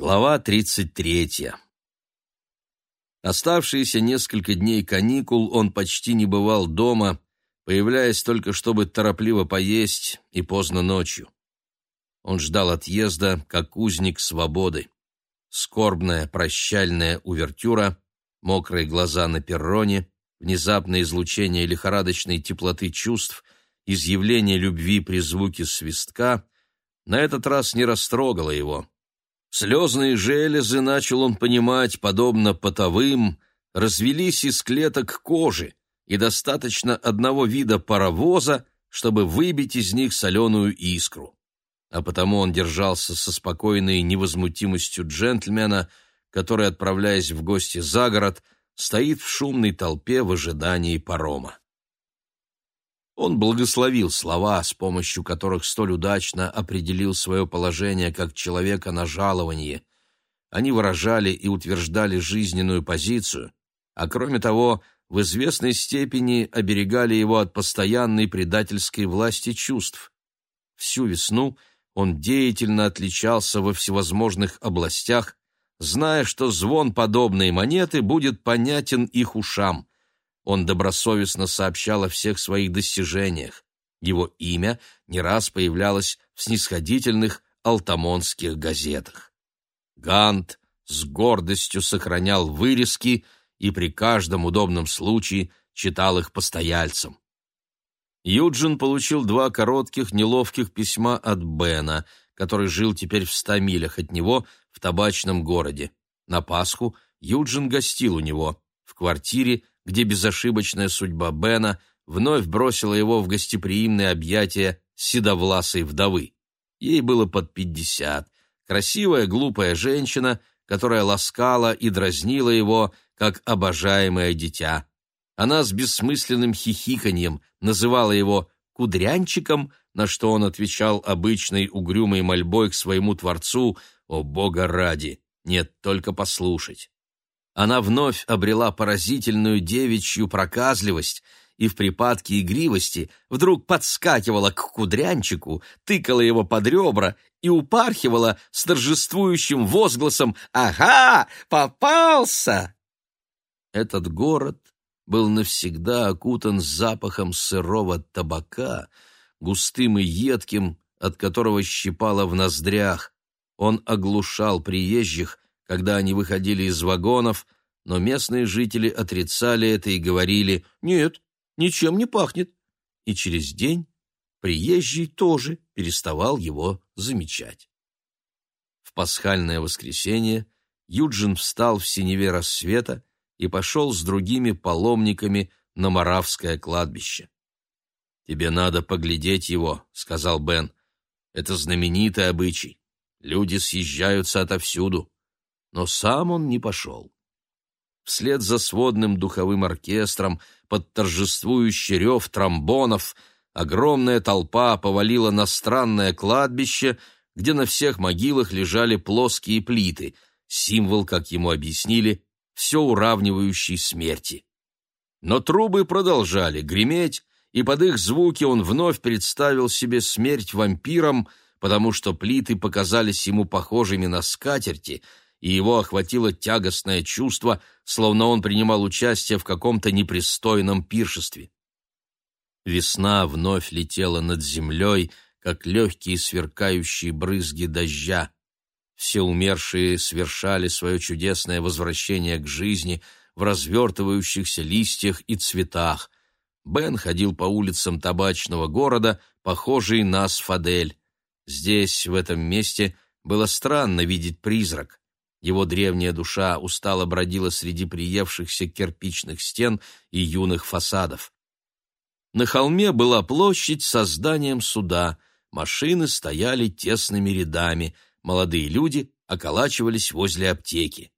Глава 33. Оставшиеся несколько дней каникул он почти не бывал дома, появляясь только чтобы торопливо поесть и поздно ночью. Он ждал отъезда, как узник свободы. Скорбная прощальная увертюра, мокрые глаза на перроне, внезапное излучение лихорадочной теплоты чувств, изъявление любви при звуке свистка на этот раз не растрогало его. Слезные железы, начал он понимать, подобно потовым, развелись из клеток кожи, и достаточно одного вида паровоза, чтобы выбить из них соленую искру. А потому он держался со спокойной невозмутимостью джентльмена, который, отправляясь в гости за город, стоит в шумной толпе в ожидании парома. Он благословил слова, с помощью которых столь удачно определил свое положение как человека на жалование. Они выражали и утверждали жизненную позицию, а кроме того, в известной степени оберегали его от постоянной предательской власти чувств. Всю весну он деятельно отличался во всевозможных областях, зная, что звон подобной монеты будет понятен их ушам. Он добросовестно сообщал о всех своих достижениях. Его имя не раз появлялось в снисходительных алтамонских газетах. Гант с гордостью сохранял вырезки и при каждом удобном случае читал их постояльцам. Юджин получил два коротких, неловких письма от Бена, который жил теперь в ста милях от него в табачном городе. На Пасху Юджин гостил у него в квартире, где безошибочная судьба Бена вновь бросила его в гостеприимные объятия седовласой вдовы. Ей было под пятьдесят. Красивая, глупая женщина, которая ласкала и дразнила его, как обожаемое дитя. Она с бессмысленным хихиканьем называла его «кудрянчиком», на что он отвечал обычной угрюмой мольбой к своему Творцу «О, Бога ради! Нет, только послушать!» Она вновь обрела поразительную девичью проказливость и в припадке игривости вдруг подскакивала к кудрянчику, тыкала его под ребра и упархивала с торжествующим возгласом «Ага, попался!». Этот город был навсегда окутан запахом сырого табака, густым и едким, от которого щипало в ноздрях. Он оглушал приезжих, когда они выходили из вагонов, но местные жители отрицали это и говорили «нет, ничем не пахнет». И через день приезжий тоже переставал его замечать. В пасхальное воскресенье Юджин встал в синеве рассвета и пошел с другими паломниками на Моравское кладбище. «Тебе надо поглядеть его», — сказал Бен. «Это знаменитый обычай. Люди съезжаются отовсюду но сам он не пошел. Вслед за сводным духовым оркестром, под торжествующий рев тромбонов, огромная толпа повалила на странное кладбище, где на всех могилах лежали плоские плиты, символ, как ему объяснили, все уравнивающей смерти. Но трубы продолжали греметь, и под их звуки он вновь представил себе смерть вампирам, потому что плиты показались ему похожими на скатерти — и его охватило тягостное чувство, словно он принимал участие в каком-то непристойном пиршестве. Весна вновь летела над землей, как легкие сверкающие брызги дождя. Все умершие совершали свое чудесное возвращение к жизни в развертывающихся листьях и цветах. Бен ходил по улицам табачного города, похожий на Асфадель. Здесь, в этом месте, было странно видеть призрак. Его древняя душа устало бродила среди приевшихся кирпичных стен и юных фасадов. На холме была площадь со зданием суда, машины стояли тесными рядами, молодые люди околачивались возле аптеки.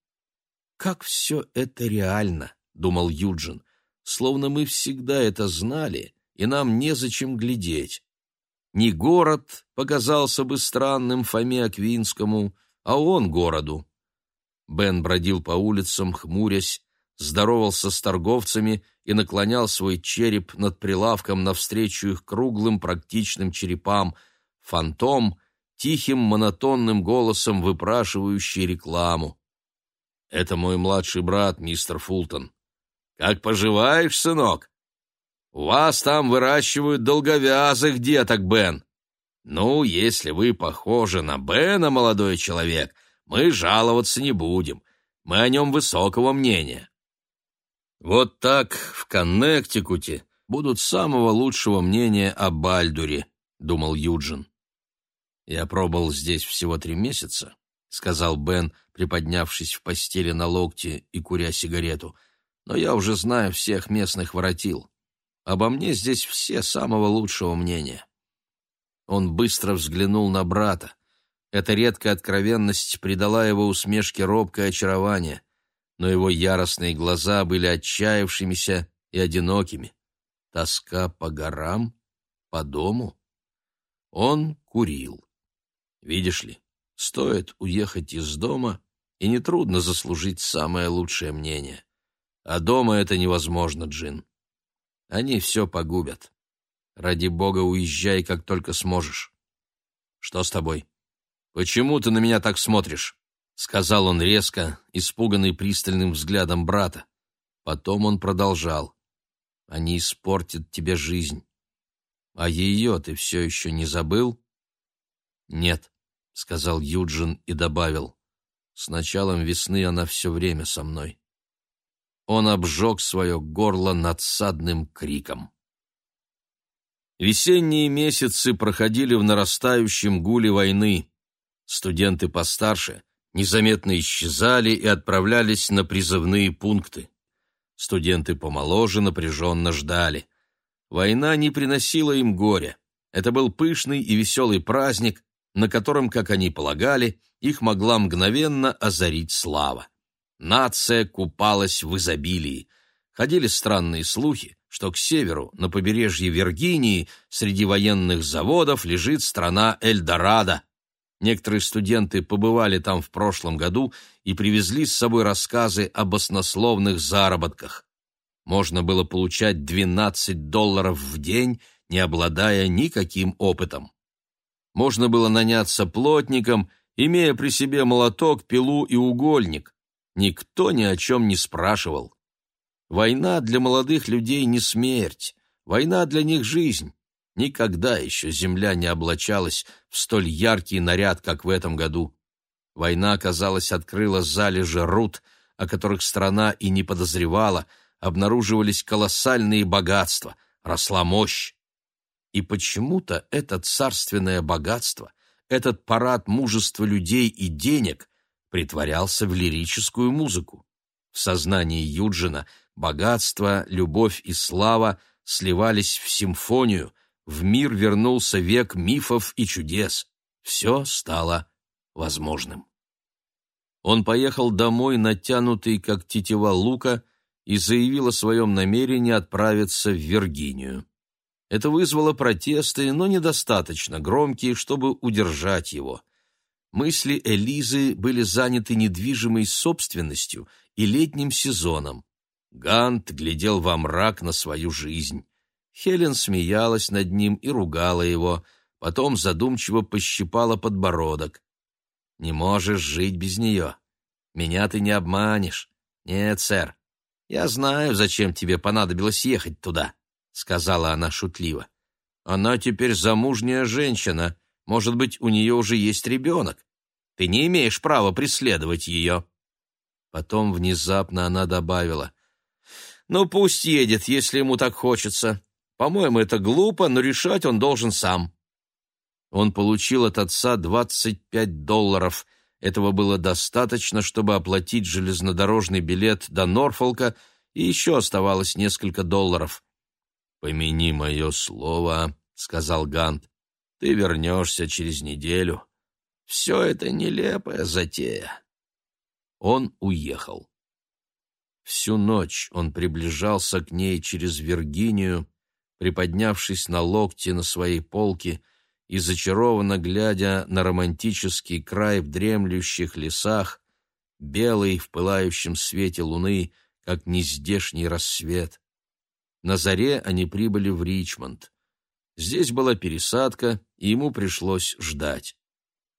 «Как все это реально!» — думал Юджин. «Словно мы всегда это знали, и нам незачем глядеть. Не город показался бы странным Фоме Аквинскому, а он городу. Бен бродил по улицам, хмурясь, здоровался с торговцами и наклонял свой череп над прилавком навстречу их круглым практичным черепам. Фантом тихим монотонным голосом выпрашивающий рекламу. «Это мой младший брат, мистер Фултон. Как поживаешь, сынок? У вас там выращивают долговязых деток, Бен. Ну, если вы похожи на Бена, молодой человек, мы жаловаться не будем. Мы о нем высокого мнения. Вот так в Коннектикуте будут самого лучшего мнения о Бальдуре, думал Юджин. Я пробыл здесь всего три месяца, сказал Бен, приподнявшись в постели на локте и куря сигарету. Но я уже знаю всех местных воротил. Обо мне здесь все самого лучшего мнения. Он быстро взглянул на брата. Эта редкая откровенность придала его усмешке робкое очарование, но его яростные глаза были отчаявшимися и одинокими. Тоска по горам, по дому. Он курил. Видишь ли, стоит уехать из дома, и нетрудно заслужить самое лучшее мнение. А дома это невозможно, Джин. Они все погубят. Ради бога, уезжай, как только сможешь. Что с тобой? Почему ты на меня так смотришь? сказал он резко, испуганный пристальным взглядом брата. Потом он продолжал: Они испортят тебе жизнь. А ее ты все еще не забыл? Нет, сказал Юджин и добавил: С началом весны она все время со мной. Он обжег свое горло надсадным криком. Весенние месяцы проходили в нарастающем гуле войны. Студенты постарше незаметно исчезали и отправлялись на призывные пункты. Студенты помоложе напряженно ждали. Война не приносила им горя. Это был пышный и веселый праздник, на котором, как они полагали, их могла мгновенно озарить слава. Нация купалась в изобилии. Ходили странные слухи, что к северу, на побережье Виргинии, среди военных заводов лежит страна Эльдорадо. Некоторые студенты побывали там в прошлом году и привезли с собой рассказы об баснословных заработках. Можно было получать 12 долларов в день, не обладая никаким опытом. Можно было наняться плотником, имея при себе молоток, пилу и угольник. Никто ни о чем не спрашивал. Война для молодых людей не смерть, война для них жизнь. Никогда еще земля не облачалась в столь яркий наряд, как в этом году. Война, казалось, открыла залежи руд, о которых страна и не подозревала, обнаруживались колоссальные богатства, росла мощь. И почему-то это царственное богатство, этот парад мужества людей и денег притворялся в лирическую музыку. В сознании Юджина богатство, любовь и слава сливались в симфонию, в мир вернулся век мифов и чудес. Все стало возможным. Он поехал домой, натянутый, как тетива лука, и заявил о своем намерении отправиться в Виргинию. Это вызвало протесты, но недостаточно громкие, чтобы удержать его. Мысли Элизы были заняты недвижимой собственностью и летним сезоном. Гант глядел во мрак на свою жизнь. Хелен смеялась над ним и ругала его, потом задумчиво пощипала подбородок. «Не можешь жить без нее. Меня ты не обманешь. Нет, сэр, я знаю, зачем тебе понадобилось ехать туда», — сказала она шутливо. «Она теперь замужняя женщина, может быть, у нее уже есть ребенок. Ты не имеешь права преследовать ее». Потом внезапно она добавила. «Ну, пусть едет, если ему так хочется. По-моему, это глупо, но решать он должен сам». Он получил от отца 25 долларов. Этого было достаточно, чтобы оплатить железнодорожный билет до Норфолка, и еще оставалось несколько долларов. «Помяни мое слово», — сказал Гант. Ты вернешься через неделю. Все это нелепая затея. Он уехал. Всю ночь он приближался к ней через Виргинию, приподнявшись на локте на своей полке и зачарованно глядя на романтический край в дремлющих лесах, белый в пылающем свете луны, как нездешний рассвет. На заре они прибыли в Ричмонд. Здесь была пересадка, и ему пришлось ждать.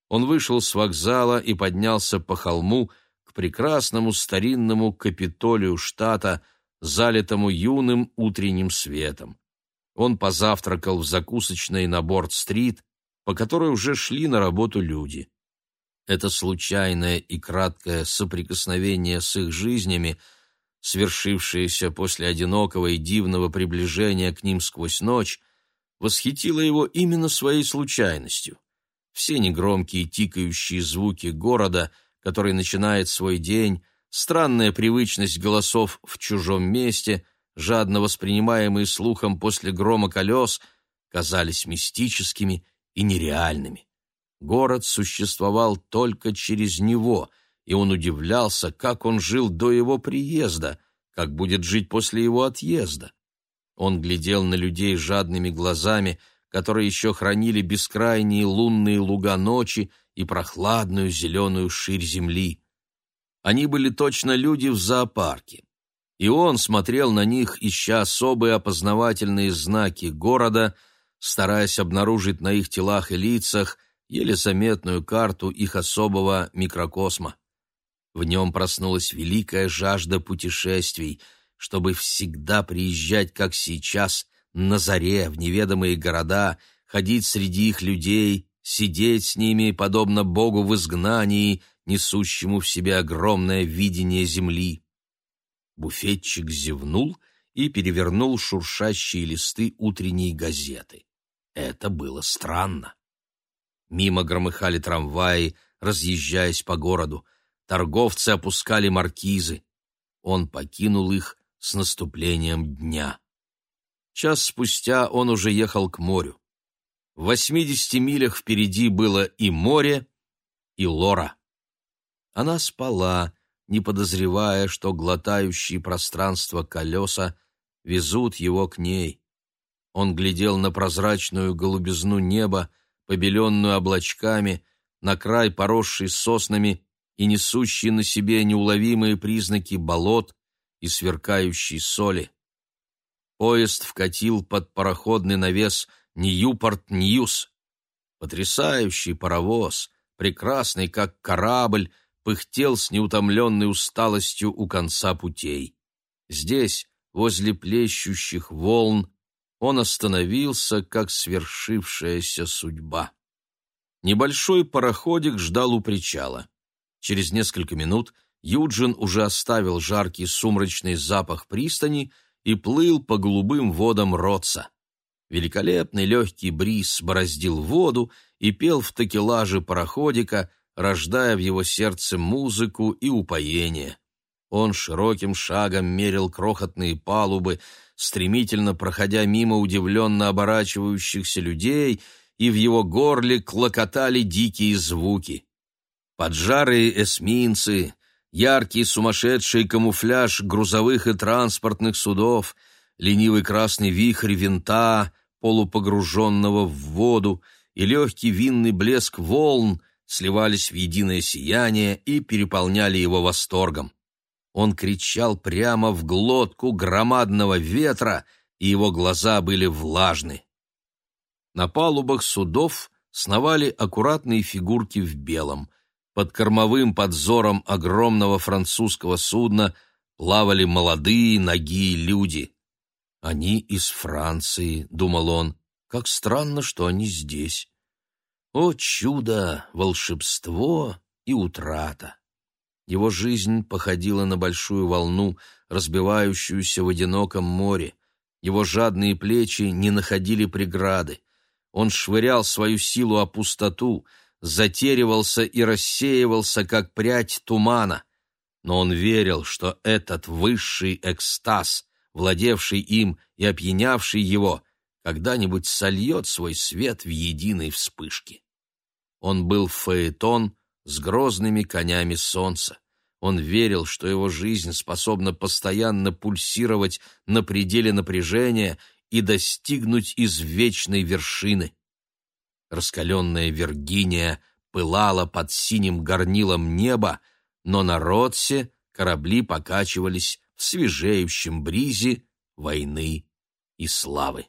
Он вышел с вокзала и поднялся по холму к прекрасному старинному Капитолию штата, залитому юным утренним светом. Он позавтракал в закусочной на Борд-стрит, по которой уже шли на работу люди. Это случайное и краткое соприкосновение с их жизнями, свершившееся после одинокого и дивного приближения к ним сквозь ночь, восхитило его именно своей случайностью. Все негромкие тикающие звуки города, который начинает свой день, странная привычность голосов в чужом месте, жадно воспринимаемые слухом после грома колес, казались мистическими и нереальными. Город существовал только через него, и он удивлялся, как он жил до его приезда, как будет жить после его отъезда. Он глядел на людей жадными глазами, которые еще хранили бескрайние лунные луга ночи и прохладную зеленую ширь земли. Они были точно люди в зоопарке. И он смотрел на них, ища особые опознавательные знаки города, стараясь обнаружить на их телах и лицах еле заметную карту их особого микрокосма. В нем проснулась великая жажда путешествий — чтобы всегда приезжать, как сейчас, на заре в неведомые города, ходить среди их людей, сидеть с ними, подобно Богу в изгнании, несущему в себе огромное видение земли. Буфетчик зевнул и перевернул шуршащие листы утренней газеты. Это было странно. Мимо громыхали трамваи, разъезжаясь по городу. Торговцы опускали маркизы. Он покинул их с наступлением дня. Час спустя он уже ехал к морю. В восьмидесяти милях впереди было и море, и Лора. Она спала, не подозревая, что глотающие пространство колеса везут его к ней. Он глядел на прозрачную голубизну неба, побеленную облачками, на край, поросший соснами и несущий на себе неуловимые признаки болот, и сверкающей соли. Поезд вкатил под пароходный навес Ньюпорт-Ньюс. Потрясающий паровоз, прекрасный как корабль, пыхтел с неутомленной усталостью у конца путей. Здесь, возле плещущих волн, он остановился, как свершившаяся судьба. Небольшой пароходик ждал у причала. Через несколько минут Юджин уже оставил жаркий сумрачный запах пристани и плыл по голубым водам Ротса. Великолепный легкий бриз бороздил воду и пел в такелаже пароходика, рождая в его сердце музыку и упоение. Он широким шагом мерил крохотные палубы, стремительно проходя мимо удивленно оборачивающихся людей, и в его горле клокотали дикие звуки. Поджарые эсминцы, яркий сумасшедший камуфляж грузовых и транспортных судов, ленивый красный вихрь винта, полупогруженного в воду, и легкий винный блеск волн сливались в единое сияние и переполняли его восторгом. Он кричал прямо в глотку громадного ветра, и его глаза были влажны. На палубах судов сновали аккуратные фигурки в белом — под кормовым подзором огромного французского судна плавали молодые ноги люди. «Они из Франции», — думал он, — «как странно, что они здесь». О чудо, волшебство и утрата! Его жизнь походила на большую волну, разбивающуюся в одиноком море. Его жадные плечи не находили преграды. Он швырял свою силу о пустоту — затеривался и рассеивался, как прядь тумана. Но он верил, что этот высший экстаз, владевший им и опьянявший его, когда-нибудь сольет свой свет в единой вспышке. Он был фаэтон с грозными конями солнца. Он верил, что его жизнь способна постоянно пульсировать на пределе напряжения и достигнуть извечной вершины. Раскаленная Виргиния пылала под синим горнилом неба, но на Ротсе корабли покачивались в свежеющем бризе войны и славы.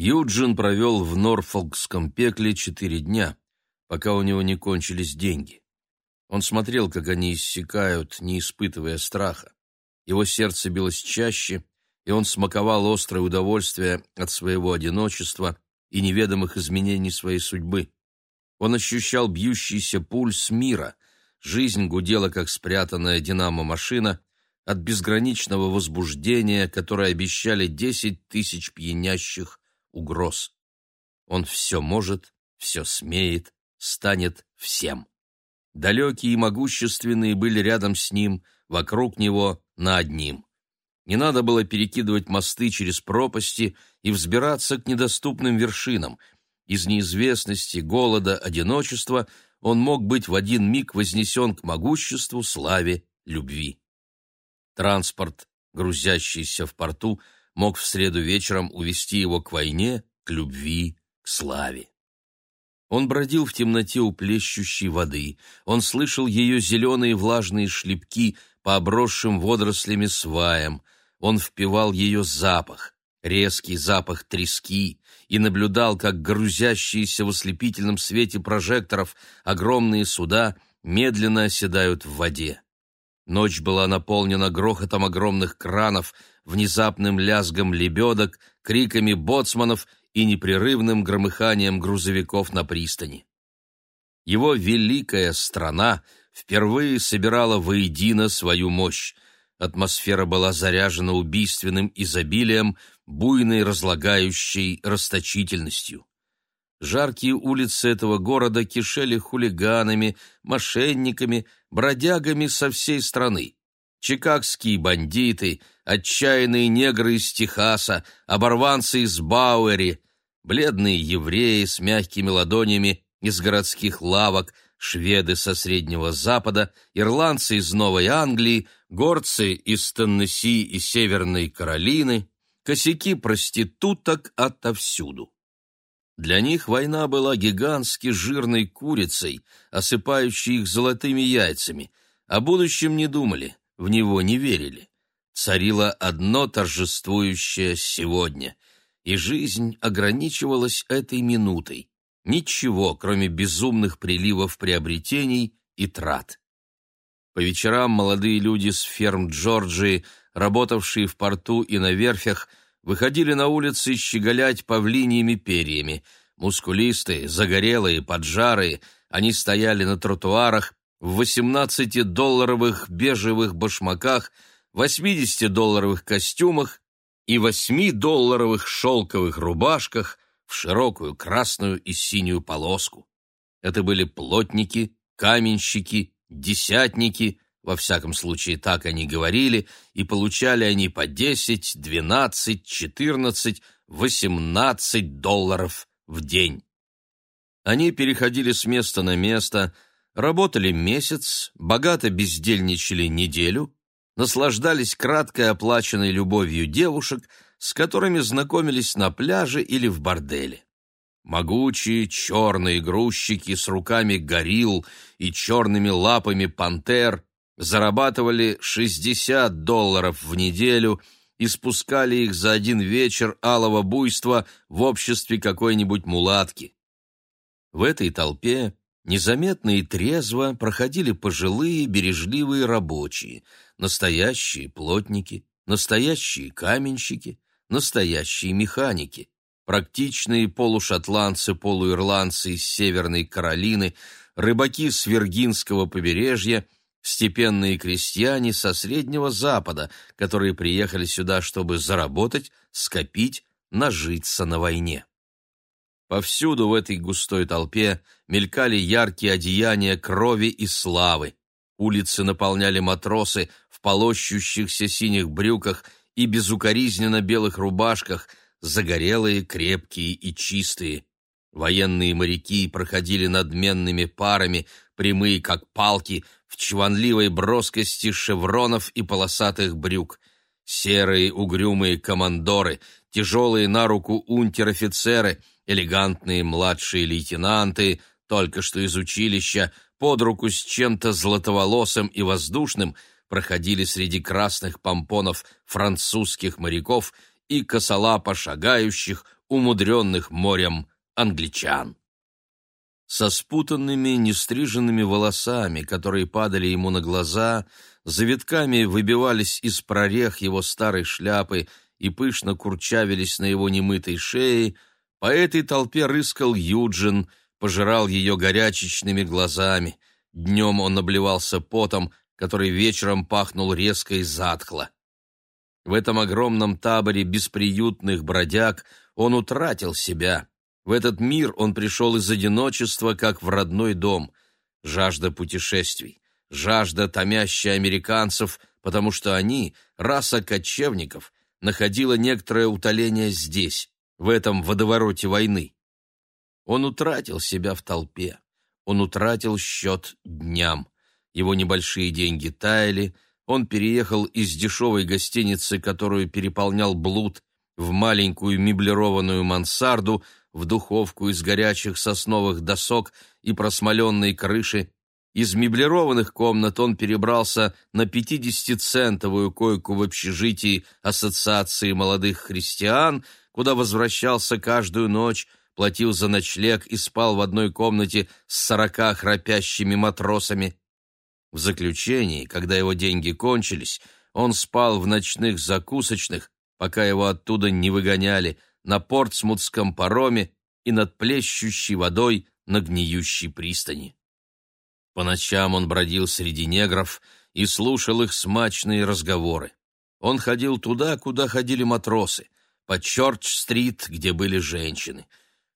Юджин провел в Норфолкском пекле четыре дня, пока у него не кончились деньги. Он смотрел, как они иссякают, не испытывая страха. Его сердце билось чаще, и он смаковал острое удовольствие от своего одиночества и неведомых изменений своей судьбы. Он ощущал бьющийся пульс мира, жизнь гудела, как спрятанная динамо-машина, от безграничного возбуждения, которое обещали десять тысяч пьянящих угроз. Он все может, все смеет, станет всем. Далекие и могущественные были рядом с ним, вокруг него, на одним. Не надо было перекидывать мосты через пропасти и взбираться к недоступным вершинам. Из неизвестности, голода, одиночества он мог быть в один миг вознесен к могуществу, славе, любви. Транспорт, грузящийся в порту, мог в среду вечером увести его к войне, к любви, к славе. Он бродил в темноте у плещущей воды. Он слышал ее зеленые влажные шлепки по обросшим водорослями сваям — он впивал ее запах, резкий запах трески, и наблюдал, как грузящиеся в ослепительном свете прожекторов огромные суда медленно оседают в воде. Ночь была наполнена грохотом огромных кранов, внезапным лязгом лебедок, криками боцманов и непрерывным громыханием грузовиков на пристани. Его великая страна впервые собирала воедино свою мощь, Атмосфера была заряжена убийственным изобилием, буйной разлагающей расточительностью. Жаркие улицы этого города кишели хулиганами, мошенниками, бродягами со всей страны. Чикагские бандиты, отчаянные негры из Техаса, оборванцы из Бауэри, бледные евреи с мягкими ладонями из городских лавок, шведы со Среднего Запада, ирландцы из Новой Англии, горцы из Теннесси и Северной Каролины, косяки проституток отовсюду. Для них война была гигантски жирной курицей, осыпающей их золотыми яйцами. О будущем не думали, в него не верили. Царило одно торжествующее сегодня, и жизнь ограничивалась этой минутой. Ничего, кроме безумных приливов приобретений и трат. По вечерам молодые люди с ферм Джорджии, работавшие в порту и на верфях, выходили на улицы щеголять павлиньими перьями. Мускулистые, загорелые, поджарые, они стояли на тротуарах в 18-долларовых бежевых башмаках, 80-долларовых костюмах и 8-долларовых шелковых рубашках в широкую красную и синюю полоску. Это были плотники, каменщики десятники, во всяком случае так они говорили, и получали они по 10, 12, 14, 18 долларов в день. Они переходили с места на место, работали месяц, богато бездельничали неделю, наслаждались краткой оплаченной любовью девушек, с которыми знакомились на пляже или в борделе. Могучие черные грузчики с руками горилл и черными лапами пантер зарабатывали 60 долларов в неделю и спускали их за один вечер алого буйства в обществе какой-нибудь мулатки. В этой толпе незаметно и трезво проходили пожилые бережливые рабочие, настоящие плотники, настоящие каменщики, настоящие механики практичные полушотландцы, полуирландцы из Северной Каролины, рыбаки с Виргинского побережья, степенные крестьяне со Среднего Запада, которые приехали сюда, чтобы заработать, скопить, нажиться на войне. Повсюду в этой густой толпе мелькали яркие одеяния крови и славы. Улицы наполняли матросы в полощущихся синих брюках и безукоризненно белых рубашках, загорелые, крепкие и чистые. Военные моряки проходили надменными парами, прямые как палки, в чванливой броскости шевронов и полосатых брюк. Серые угрюмые командоры, тяжелые на руку унтер-офицеры, элегантные младшие лейтенанты, только что из училища, под руку с чем-то златоволосым и воздушным, проходили среди красных помпонов французских моряков и косолапо шагающих, умудренных морем англичан. Со спутанными, нестриженными волосами, которые падали ему на глаза, завитками выбивались из прорех его старой шляпы и пышно курчавились на его немытой шее, по этой толпе рыскал Юджин, пожирал ее горячечными глазами. Днем он обливался потом, который вечером пахнул резко и затхло. В этом огромном таборе бесприютных бродяг он утратил себя. В этот мир он пришел из одиночества, как в родной дом. Жажда путешествий, жажда томящая американцев, потому что они, раса кочевников, находила некоторое утоление здесь, в этом водовороте войны. Он утратил себя в толпе, он утратил счет дням. Его небольшие деньги таяли, он переехал из дешевой гостиницы, которую переполнял блуд, в маленькую меблированную мансарду, в духовку из горячих сосновых досок и просмоленной крыши. Из меблированных комнат он перебрался на 50-центовую койку в общежитии Ассоциации молодых христиан, куда возвращался каждую ночь, платил за ночлег и спал в одной комнате с сорока храпящими матросами. В заключении, когда его деньги кончились, он спал в ночных закусочных, пока его оттуда не выгоняли, на портсмутском пароме и над плещущей водой на гниющей пристани. По ночам он бродил среди негров и слушал их смачные разговоры. Он ходил туда, куда ходили матросы, по Чорч-стрит, где были женщины.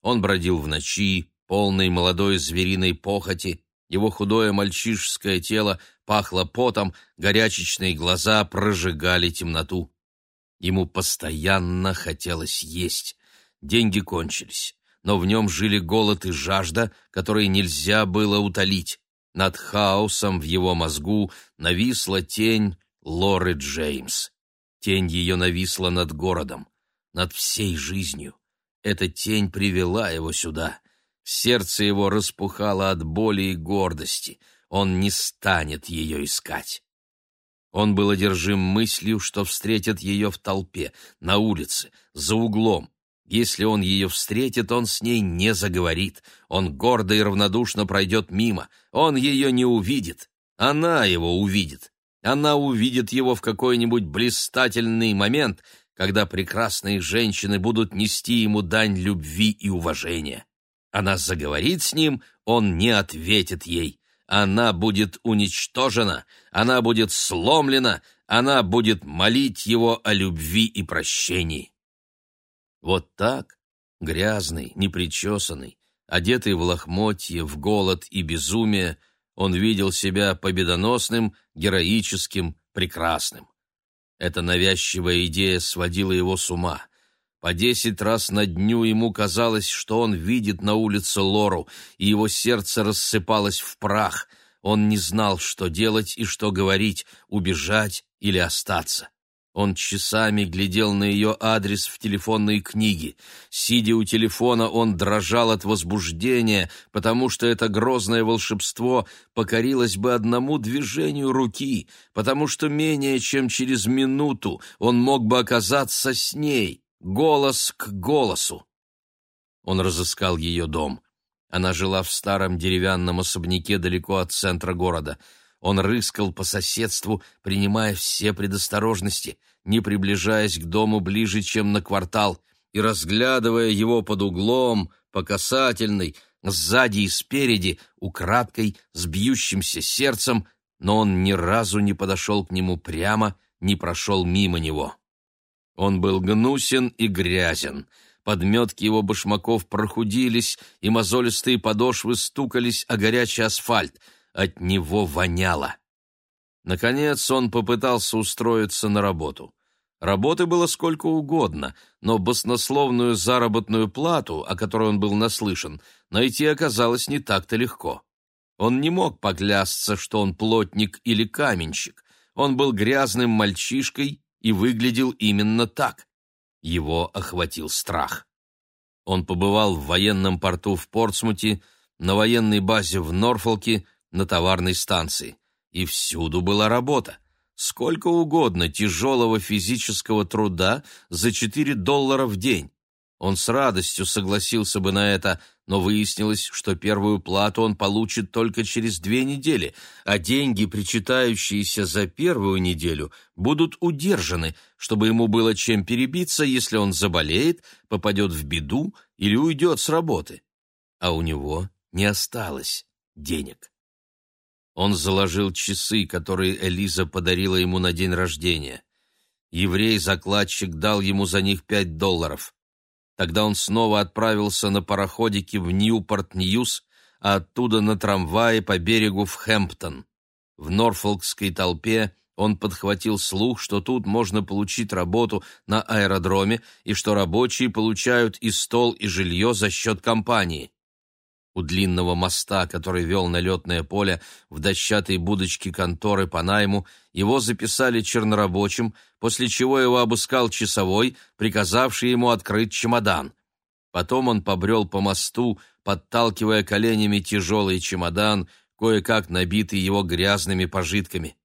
Он бродил в ночи, полной молодой звериной похоти, его худое мальчишеское тело пахло потом, горячечные глаза прожигали темноту. Ему постоянно хотелось есть. Деньги кончились, но в нем жили голод и жажда, которые нельзя было утолить. Над хаосом в его мозгу нависла тень Лоры Джеймс. Тень ее нависла над городом, над всей жизнью. Эта тень привела его сюда. Сердце его распухало от боли и гордости. Он не станет ее искать. Он был одержим мыслью, что встретит ее в толпе, на улице, за углом. Если он ее встретит, он с ней не заговорит. Он гордо и равнодушно пройдет мимо. Он ее не увидит. Она его увидит. Она увидит его в какой-нибудь блистательный момент, когда прекрасные женщины будут нести ему дань любви и уважения. Она заговорит с ним, он не ответит ей. Она будет уничтожена, она будет сломлена, она будет молить его о любви и прощении. Вот так, грязный, непричесанный, одетый в лохмотье, в голод и безумие, он видел себя победоносным, героическим, прекрасным. Эта навязчивая идея сводила его с ума. По десять раз на дню ему казалось, что он видит на улице Лору, и его сердце рассыпалось в прах. Он не знал, что делать и что говорить, убежать или остаться. Он часами глядел на ее адрес в телефонной книге. Сидя у телефона, он дрожал от возбуждения, потому что это грозное волшебство покорилось бы одному движению руки, потому что менее чем через минуту он мог бы оказаться с ней голос к голосу. Он разыскал ее дом. Она жила в старом деревянном особняке далеко от центра города. Он рыскал по соседству, принимая все предосторожности, не приближаясь к дому ближе, чем на квартал, и разглядывая его под углом, по касательной, сзади и спереди, украдкой, с бьющимся сердцем, но он ни разу не подошел к нему прямо, не прошел мимо него. Он был гнусен и грязен. Подметки его башмаков прохудились, и мозолистые подошвы стукались о горячий асфальт. От него воняло. Наконец он попытался устроиться на работу. Работы было сколько угодно, но баснословную заработную плату, о которой он был наслышан, найти оказалось не так-то легко. Он не мог поклясться, что он плотник или каменщик. Он был грязным мальчишкой и выглядел именно так. Его охватил страх. Он побывал в военном порту в Портсмуте, на военной базе в Норфолке, на товарной станции. И всюду была работа. Сколько угодно тяжелого физического труда за 4 доллара в день. Он с радостью согласился бы на это, но выяснилось, что первую плату он получит только через две недели, а деньги, причитающиеся за первую неделю, будут удержаны, чтобы ему было чем перебиться, если он заболеет, попадет в беду или уйдет с работы. А у него не осталось денег. Он заложил часы, которые Элиза подарила ему на день рождения. Еврей-закладчик дал ему за них пять долларов. Тогда он снова отправился на пароходике в Ньюпорт-Ньюс, а оттуда на трамвае по берегу в Хэмптон. В норфолкской толпе он подхватил слух, что тут можно получить работу на аэродроме и что рабочие получают и стол, и жилье за счет компании. У длинного моста, который вел на летное поле, в дощатой будочке конторы по найму, его записали чернорабочим, после чего его обыскал часовой, приказавший ему открыть чемодан. Потом он побрел по мосту, подталкивая коленями тяжелый чемодан, кое-как набитый его грязными пожитками.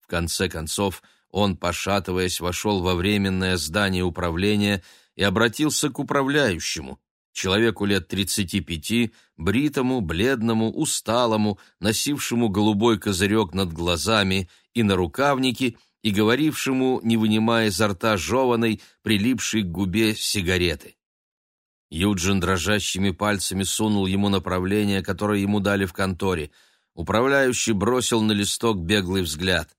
В конце концов, он, пошатываясь, вошел во временное здание управления и обратился к управляющему человеку лет тридцати пяти, бритому, бледному, усталому, носившему голубой козырек над глазами и на рукавнике, и говорившему, не вынимая изо рта жеваной, прилипшей к губе сигареты. Юджин дрожащими пальцами сунул ему направление, которое ему дали в конторе. Управляющий бросил на листок беглый взгляд.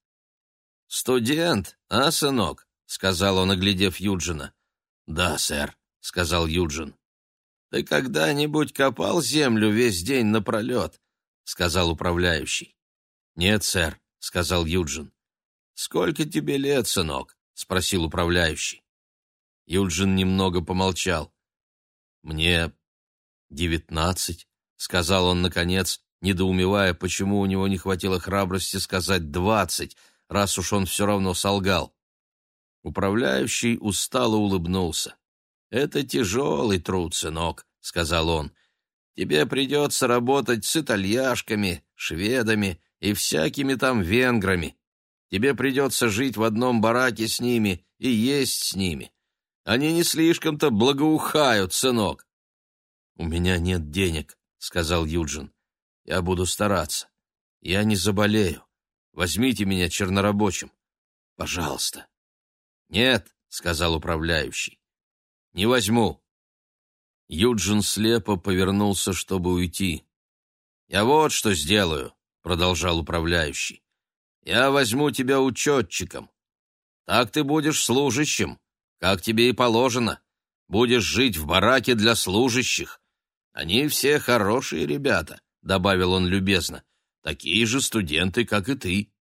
«Студент, а, сынок?» — сказал он, оглядев Юджина. «Да, сэр», — сказал Юджин. «Ты когда-нибудь копал землю весь день напролет?» — сказал управляющий. «Нет, сэр», — сказал Юджин. «Сколько тебе лет, сынок?» — спросил управляющий. Юджин немного помолчал. «Мне девятнадцать», — сказал он наконец, недоумевая, почему у него не хватило храбрости сказать двадцать, раз уж он все равно солгал. Управляющий устало улыбнулся. «Это тяжелый труд, сынок», — сказал он. «Тебе придется работать с итальяшками, шведами и всякими там венграми. Тебе придется жить в одном бараке с ними и есть с ними. Они не слишком-то благоухают, сынок». «У меня нет денег», — сказал Юджин. «Я буду стараться. Я не заболею. Возьмите меня чернорабочим. Пожалуйста». «Нет», — сказал управляющий. Не возьму. Юджин слепо повернулся, чтобы уйти. «Я вот что сделаю», — продолжал управляющий. «Я возьму тебя учетчиком. Так ты будешь служащим, как тебе и положено. Будешь жить в бараке для служащих. Они все хорошие ребята», — добавил он любезно. «Такие же студенты, как и ты».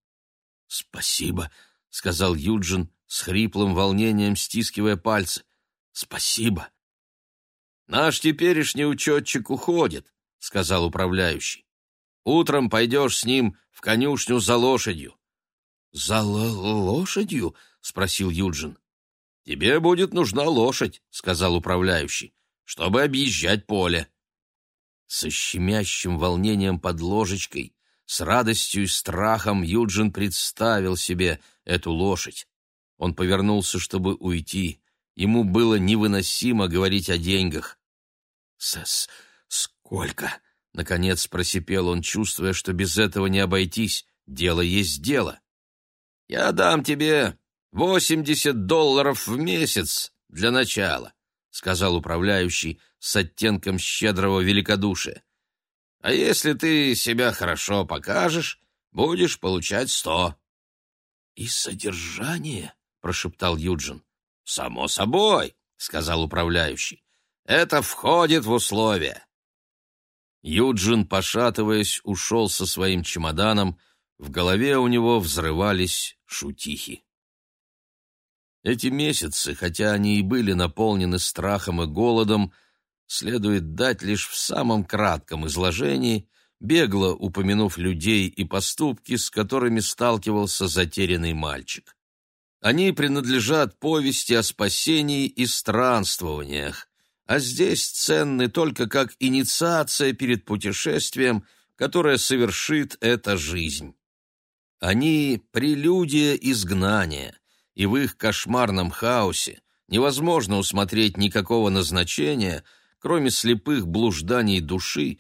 «Спасибо», — сказал Юджин с хриплым волнением, стискивая пальцы. Спасибо. Наш теперешний учетчик уходит, сказал управляющий. Утром пойдешь с ним в конюшню за лошадью. За лошадью? спросил Юджин. Тебе будет нужна лошадь, сказал управляющий, чтобы объезжать поле. Со щемящим волнением под ложечкой, с радостью и страхом Юджин представил себе эту лошадь. Он повернулся, чтобы уйти. Ему было невыносимо говорить о деньгах. «С сколько?» — наконец просипел он, чувствуя, что без этого не обойтись. Дело есть дело. «Я дам тебе восемьдесят долларов в месяц для начала», — сказал управляющий с оттенком щедрого великодушия. «А если ты себя хорошо покажешь, будешь получать сто». «И содержание?» — прошептал Юджин. «Само собой», — сказал управляющий. «Это входит в условия». Юджин, пошатываясь, ушел со своим чемоданом. В голове у него взрывались шутихи. Эти месяцы, хотя они и были наполнены страхом и голодом, следует дать лишь в самом кратком изложении, бегло упомянув людей и поступки, с которыми сталкивался затерянный мальчик. Они принадлежат повести о спасении и странствованиях, а здесь ценны только как инициация перед путешествием, которое совершит эта жизнь. Они — прелюдия изгнания, и в их кошмарном хаосе невозможно усмотреть никакого назначения, кроме слепых блужданий души,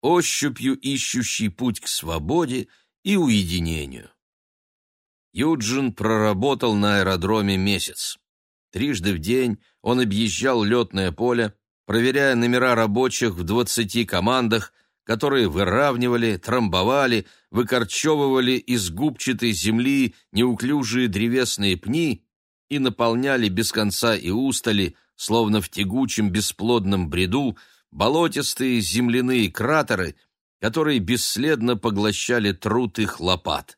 ощупью ищущий путь к свободе и уединению. Юджин проработал на аэродроме месяц. Трижды в день он объезжал летное поле, проверяя номера рабочих в двадцати командах, которые выравнивали, трамбовали, выкорчевывали из губчатой земли неуклюжие древесные пни и наполняли без конца и устали, словно в тягучем бесплодном бреду, болотистые земляные кратеры, которые бесследно поглощали труд их лопат.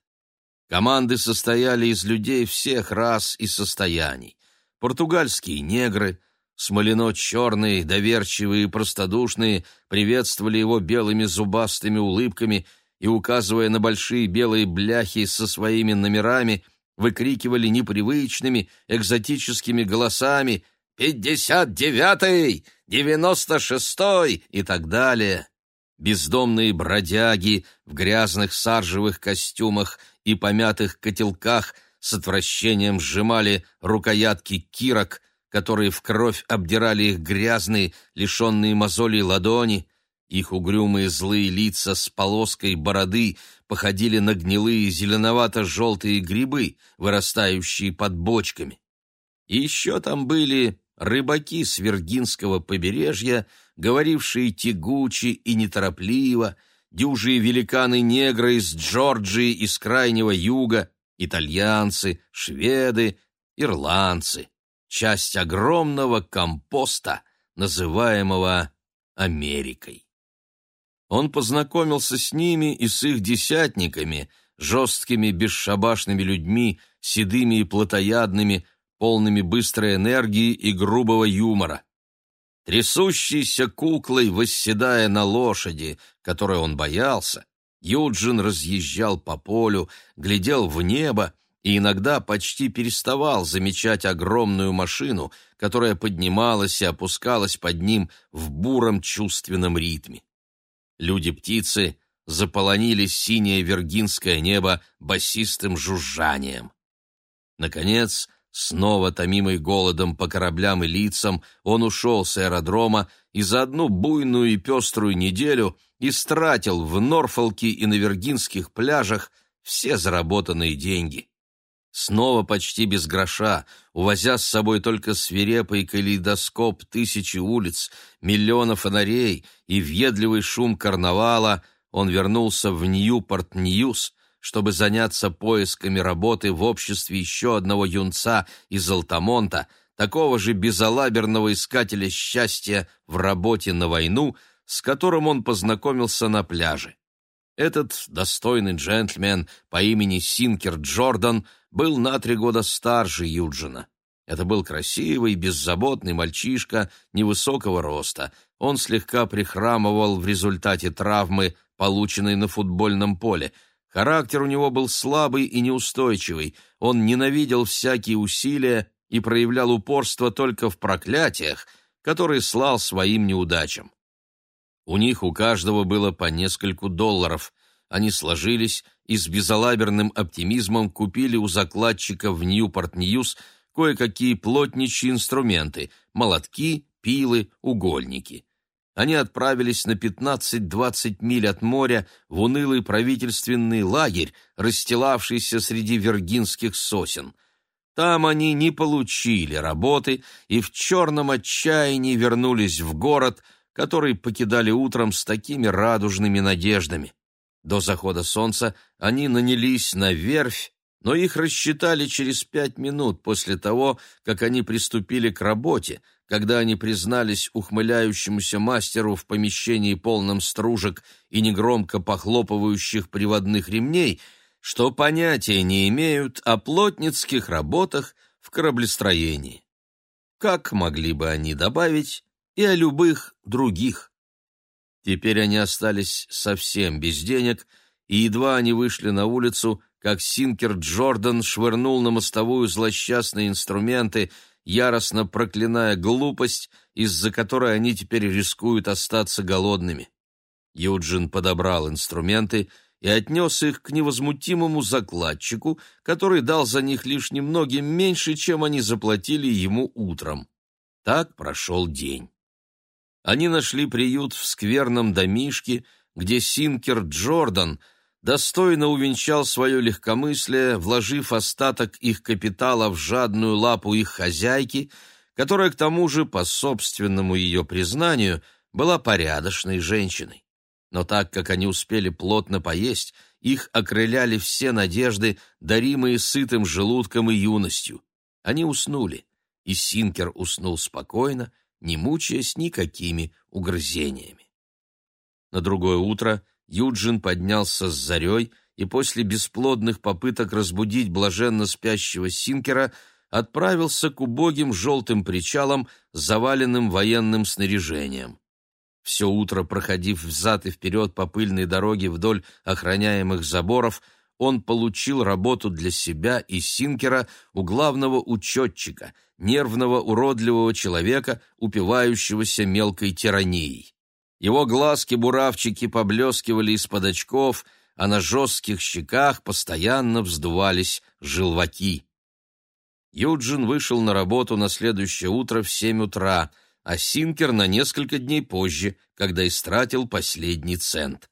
Команды состояли из людей всех рас и состояний. Португальские негры, смолено-черные, доверчивые и простодушные, приветствовали его белыми зубастыми улыбками и, указывая на большие белые бляхи со своими номерами, выкрикивали непривычными, экзотическими голосами «Пятьдесят девятый! Девяносто шестой!» и так далее. Бездомные бродяги в грязных саржевых костюмах и помятых котелках с отвращением сжимали рукоятки кирок, которые в кровь обдирали их грязные, лишенные мозолей ладони. Их угрюмые злые лица с полоской бороды походили на гнилые зеленовато-желтые грибы, вырастающие под бочками. И еще там были рыбаки с Виргинского побережья, говорившие тягуче и неторопливо, дюжие великаны-негры из Джорджии из Крайнего Юга, итальянцы, шведы, ирландцы, часть огромного компоста, называемого Америкой. Он познакомился с ними и с их десятниками, жесткими бесшабашными людьми, седыми и плотоядными, полными быстрой энергии и грубого юмора. Трясущейся куклой, восседая на лошади, которой он боялся, Юджин разъезжал по полю, глядел в небо и иногда почти переставал замечать огромную машину, которая поднималась и опускалась под ним в буром чувственном ритме. Люди-птицы заполонили синее вергинское небо басистым жужжанием. Наконец, снова томимый голодом по кораблям и лицам, он ушел с аэродрома и за одну буйную и пеструю неделю истратил в Норфолке и на Виргинских пляжах все заработанные деньги. Снова почти без гроша, увозя с собой только свирепый калейдоскоп тысячи улиц, миллионов фонарей и въедливый шум карнавала, он вернулся в Ньюпорт-Ньюс, чтобы заняться поисками работы в обществе еще одного юнца из Алтамонта, такого же безалаберного искателя счастья в работе на войну, с которым он познакомился на пляже. Этот достойный джентльмен по имени Синкер Джордан был на три года старше Юджина. Это был красивый, беззаботный мальчишка невысокого роста. Он слегка прихрамывал в результате травмы, полученной на футбольном поле. Характер у него был слабый и неустойчивый. Он ненавидел всякие усилия и проявлял упорство только в проклятиях, которые слал своим неудачам. У них у каждого было по нескольку долларов. Они сложились и с безалаберным оптимизмом купили у закладчика в Ньюпорт-Ньюс кое-какие плотничьи инструменты — молотки, пилы, угольники. Они отправились на 15-20 миль от моря в унылый правительственный лагерь, расстилавшийся среди вергинских сосен. Там они не получили работы и в черном отчаянии вернулись в город — который покидали утром с такими радужными надеждами. До захода солнца они нанялись на верфь, но их рассчитали через пять минут после того, как они приступили к работе, когда они признались ухмыляющемуся мастеру в помещении полном стружек и негромко похлопывающих приводных ремней, что понятия не имеют о плотницких работах в кораблестроении. Как могли бы они добавить, и о любых других. Теперь они остались совсем без денег, и едва они вышли на улицу, как Синкер Джордан швырнул на мостовую злосчастные инструменты, яростно проклиная глупость, из-за которой они теперь рискуют остаться голодными. Юджин подобрал инструменты и отнес их к невозмутимому закладчику, который дал за них лишь немногим меньше, чем они заплатили ему утром. Так прошел день. Они нашли приют в скверном домишке, где Синкер Джордан достойно увенчал свое легкомыслие, вложив остаток их капитала в жадную лапу их хозяйки, которая, к тому же, по собственному ее признанию, была порядочной женщиной. Но так как они успели плотно поесть, их окрыляли все надежды, даримые сытым желудком и юностью. Они уснули, и Синкер уснул спокойно, не мучаясь никакими угрызениями. На другое утро Юджин поднялся с зарей и после бесплодных попыток разбудить блаженно спящего Синкера отправился к убогим желтым причалам, заваленным военным снаряжением все утро проходив взад и вперед по пыльной дороге вдоль охраняемых заборов, он получил работу для себя и Синкера у главного учетчика, нервного уродливого человека, упивающегося мелкой тиранией. Его глазки-буравчики поблескивали из-под очков, а на жестких щеках постоянно вздувались желваки. Юджин вышел на работу на следующее утро в семь утра — а Синкер на несколько дней позже, когда истратил последний цент.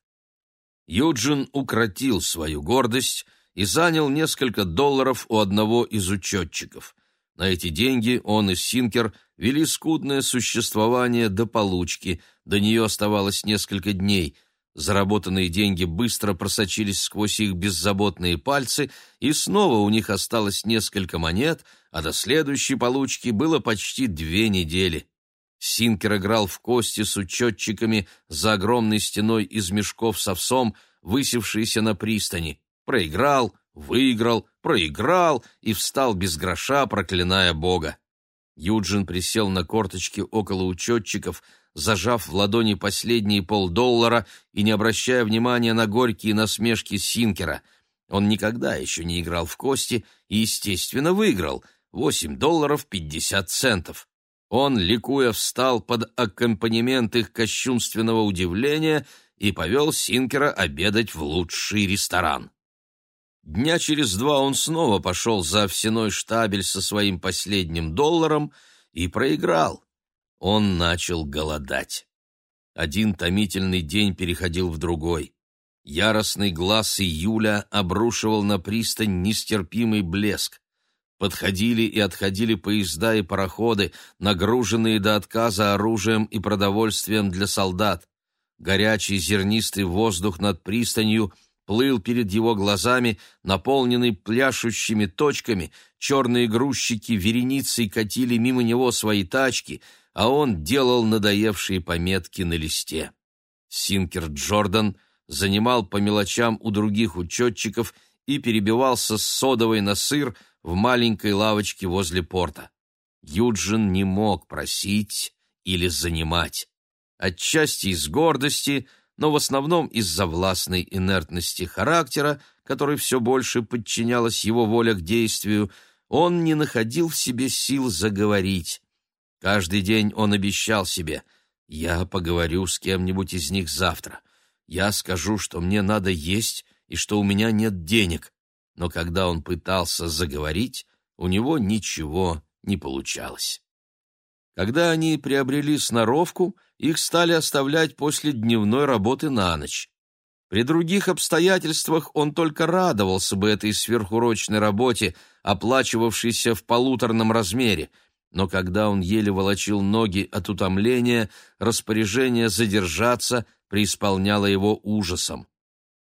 Юджин укротил свою гордость и занял несколько долларов у одного из учетчиков. На эти деньги он и Синкер вели скудное существование до получки, до нее оставалось несколько дней. Заработанные деньги быстро просочились сквозь их беззаботные пальцы, и снова у них осталось несколько монет, а до следующей получки было почти две недели. Синкер играл в кости с учетчиками за огромной стеной из мешков с овсом, высевшейся на пристани. Проиграл, выиграл, проиграл и встал без гроша, проклиная Бога. Юджин присел на корточки около учетчиков, зажав в ладони последние полдоллара и не обращая внимания на горькие насмешки Синкера. Он никогда еще не играл в кости и, естественно, выиграл — восемь долларов пятьдесят центов. Он, ликуя, встал под аккомпанемент их кощунственного удивления и повел Синкера обедать в лучший ресторан. Дня через два он снова пошел за овсяной штабель со своим последним долларом и проиграл. Он начал голодать. Один томительный день переходил в другой. Яростный глаз июля обрушивал на пристань нестерпимый блеск. Подходили и отходили поезда и пароходы, нагруженные до отказа оружием и продовольствием для солдат. Горячий зернистый воздух над пристанью плыл перед его глазами, наполненный пляшущими точками, черные грузчики вереницей катили мимо него свои тачки, а он делал надоевшие пометки на листе. Синкер Джордан занимал по мелочам у других учетчиков и перебивался с содовой на сыр, в маленькой лавочке возле порта. Юджин не мог просить или занимать. Отчасти из гордости, но в основном из-за властной инертности характера, который все больше подчинялась его воля к действию, он не находил в себе сил заговорить. Каждый день он обещал себе «Я поговорю с кем-нибудь из них завтра. Я скажу, что мне надо есть и что у меня нет денег но когда он пытался заговорить, у него ничего не получалось. Когда они приобрели сноровку, их стали оставлять после дневной работы на ночь. При других обстоятельствах он только радовался бы этой сверхурочной работе, оплачивавшейся в полуторном размере, но когда он еле волочил ноги от утомления, распоряжение задержаться преисполняло его ужасом.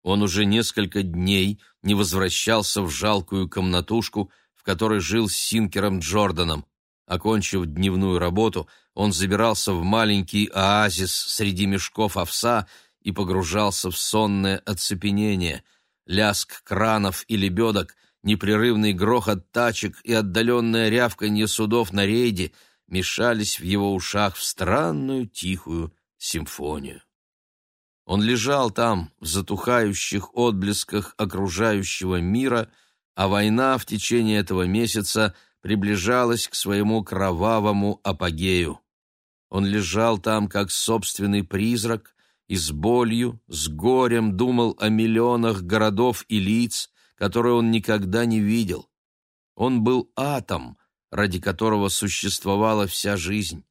Он уже несколько дней не возвращался в жалкую комнатушку, в которой жил с Синкером Джорданом. Окончив дневную работу, он забирался в маленький оазис среди мешков овса и погружался в сонное оцепенение. Ляск кранов и лебедок, непрерывный грохот тачек и отдаленное рявканье судов на рейде мешались в его ушах в странную тихую симфонию. Он лежал там, в затухающих отблесках окружающего мира, а война в течение этого месяца приближалась к своему кровавому апогею. Он лежал там, как собственный призрак, и с болью, с горем думал о миллионах городов и лиц, которые он никогда не видел. Он был атом, ради которого существовала вся жизнь.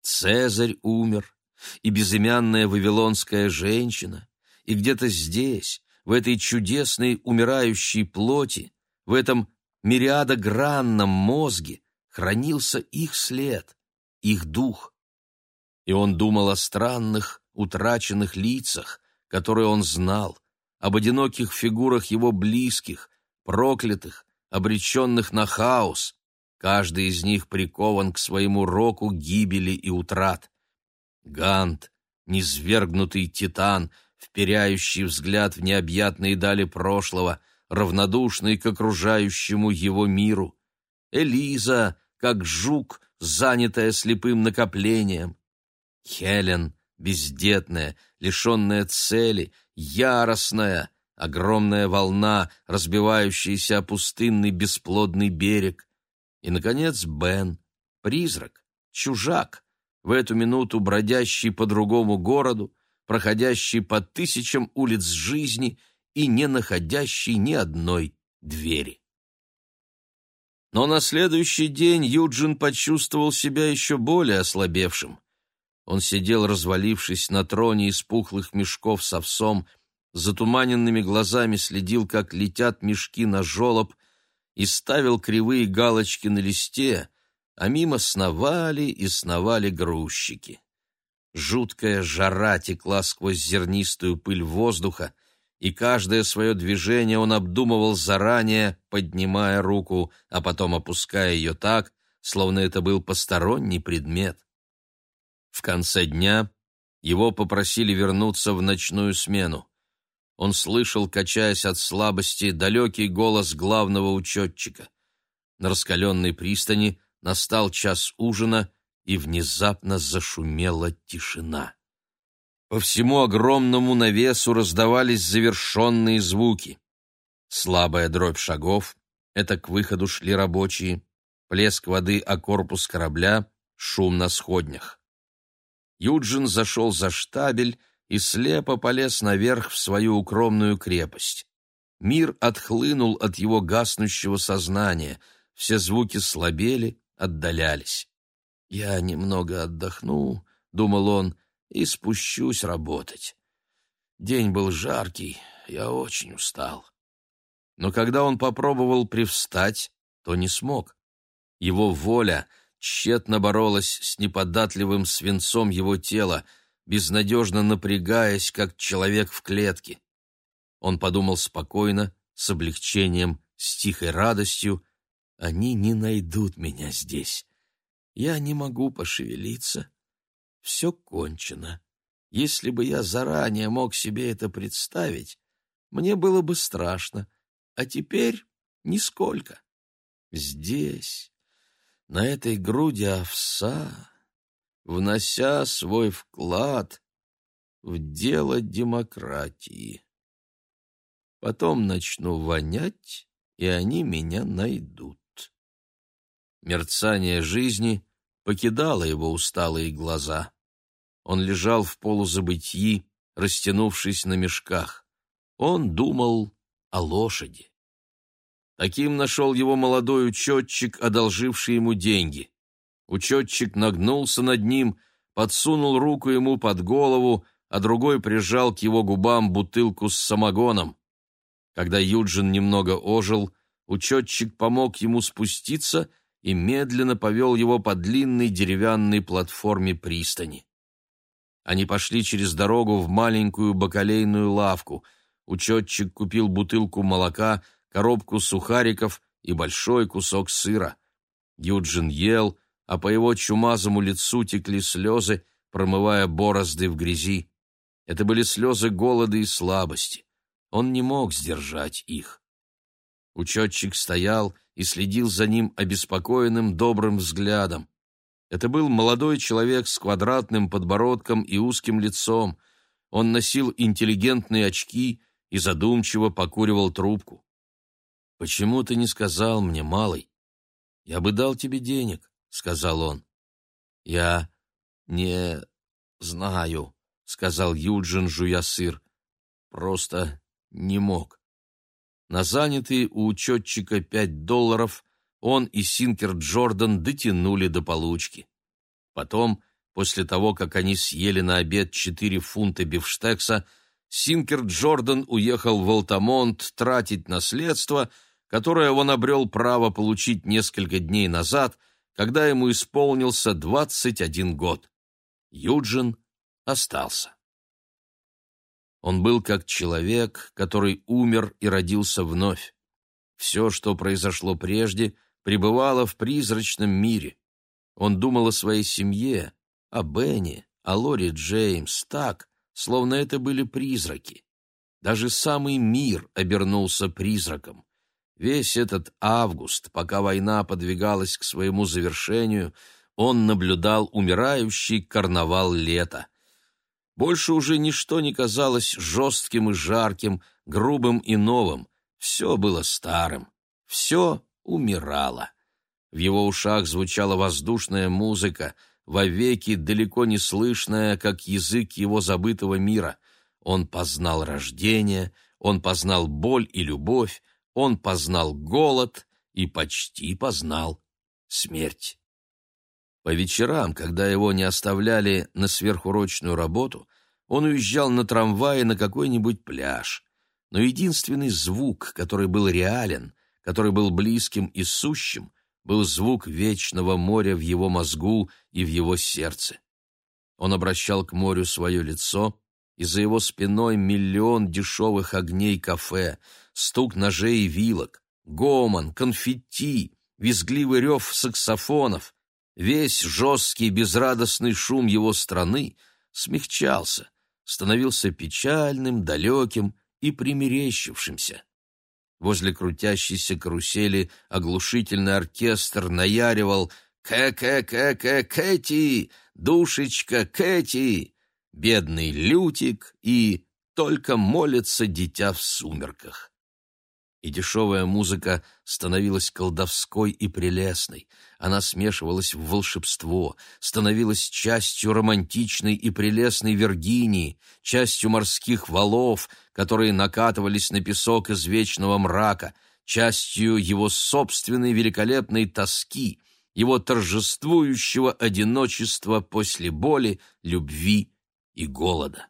Цезарь умер, и безымянная вавилонская женщина, и где-то здесь, в этой чудесной умирающей плоти, в этом мириадогранном мозге хранился их след, их дух. И он думал о странных, утраченных лицах, которые он знал, об одиноких фигурах его близких, проклятых, обреченных на хаос. Каждый из них прикован к своему року гибели и утрат. Гант, низвергнутый титан, вперяющий взгляд в необъятные дали прошлого, равнодушный к окружающему его миру. Элиза, как жук, занятая слепым накоплением. Хелен, бездетная, лишенная цели, яростная, огромная волна, разбивающаяся о пустынный бесплодный берег. И, наконец, Бен, призрак, чужак, в эту минуту бродящий по другому городу, проходящий по тысячам улиц жизни и не находящий ни одной двери. Но на следующий день Юджин почувствовал себя еще более ослабевшим. Он сидел, развалившись на троне из пухлых мешков с овсом, затуманенными глазами следил, как летят мешки на жолоб, и ставил кривые галочки на листе, а мимо сновали и сновали грузчики. Жуткая жара текла сквозь зернистую пыль воздуха, и каждое свое движение он обдумывал заранее, поднимая руку, а потом опуская ее так, словно это был посторонний предмет. В конце дня его попросили вернуться в ночную смену. Он слышал, качаясь от слабости, далекий голос главного учетчика. На раскаленной пристани настал час ужина, и внезапно зашумела тишина. По всему огромному навесу раздавались завершенные звуки. Слабая дробь шагов — это к выходу шли рабочие, плеск воды о корпус корабля, шум на сходнях. Юджин зашел за штабель и слепо полез наверх в свою укромную крепость. Мир отхлынул от его гаснущего сознания, все звуки слабели, отдалялись. «Я немного отдохну», — думал он, — «и спущусь работать. День был жаркий, я очень устал». Но когда он попробовал привстать, то не смог. Его воля — тщетно боролась с неподатливым свинцом его тела, безнадежно напрягаясь, как человек в клетке. Он подумал спокойно, с облегчением, с тихой радостью, «Они не найдут меня здесь. Я не могу пошевелиться. Все кончено. Если бы я заранее мог себе это представить, мне было бы страшно, а теперь нисколько. Здесь, на этой груди овса, внося свой вклад в дело демократии. Потом начну вонять, и они меня найдут. Мерцание жизни покидало его усталые глаза. Он лежал в полузабытии, растянувшись на мешках. Он думал о лошади. Таким нашел его молодой учетчик, одолживший ему деньги. Учетчик нагнулся над ним, подсунул руку ему под голову, а другой прижал к его губам бутылку с самогоном. Когда Юджин немного ожил, учетчик помог ему спуститься и медленно повел его по длинной деревянной платформе пристани. Они пошли через дорогу в маленькую бакалейную лавку. Учетчик купил бутылку молока — коробку сухариков и большой кусок сыра. Юджин ел, а по его чумазому лицу текли слезы, промывая борозды в грязи. Это были слезы голода и слабости. Он не мог сдержать их. Учетчик стоял и следил за ним обеспокоенным добрым взглядом. Это был молодой человек с квадратным подбородком и узким лицом. Он носил интеллигентные очки и задумчиво покуривал трубку. «Почему ты не сказал мне, малый? Я бы дал тебе денег», — сказал он. «Я не знаю», сказал Юджин, жуя сыр. Просто не мог. На занятые у учетчика пять долларов он и Синкер Джордан дотянули до получки. Потом, после того, как они съели на обед четыре фунта бифштекса, Синкер Джордан уехал в Алтамонт тратить наследство, которое он обрел право получить несколько дней назад, когда ему исполнился 21 год. Юджин остался. Он был как человек, который умер и родился вновь. Все, что произошло прежде, пребывало в призрачном мире. Он думал о своей семье, о Бенни, о Лори Джеймс, так, словно это были призраки. Даже самый мир обернулся призраком. Весь этот август, пока война подвигалась к своему завершению, он наблюдал умирающий карнавал лета. Больше уже ничто не казалось жестким и жарким, грубым и новым. Все было старым. Все умирало. В его ушах звучала воздушная музыка, вовеки далеко не слышная, как язык его забытого мира. Он познал рождение, он познал боль и любовь, он познал голод и почти познал смерть. По вечерам, когда его не оставляли на сверхурочную работу, он уезжал на трамвае на какой-нибудь пляж. Но единственный звук, который был реален, который был близким и сущим, был звук вечного моря в его мозгу и в его сердце. Он обращал к морю свое лицо, и за его спиной миллион дешевых огней кафе, стук ножей и вилок, гомон, конфетти, визгливый рев саксофонов, Весь жесткий безрадостный шум его страны смягчался, становился печальным, далеким и примерещившимся. Возле крутящейся карусели оглушительный оркестр наяривал «Кэ-кэ-кэ-кэ, Кэти! Душечка, Кэти!» Бедный Лютик и «Только молится дитя в сумерках» и дешевая музыка становилась колдовской и прелестной. Она смешивалась в волшебство, становилась частью романтичной и прелестной Виргинии, частью морских валов, которые накатывались на песок из вечного мрака, частью его собственной великолепной тоски, его торжествующего одиночества после боли, любви и голода.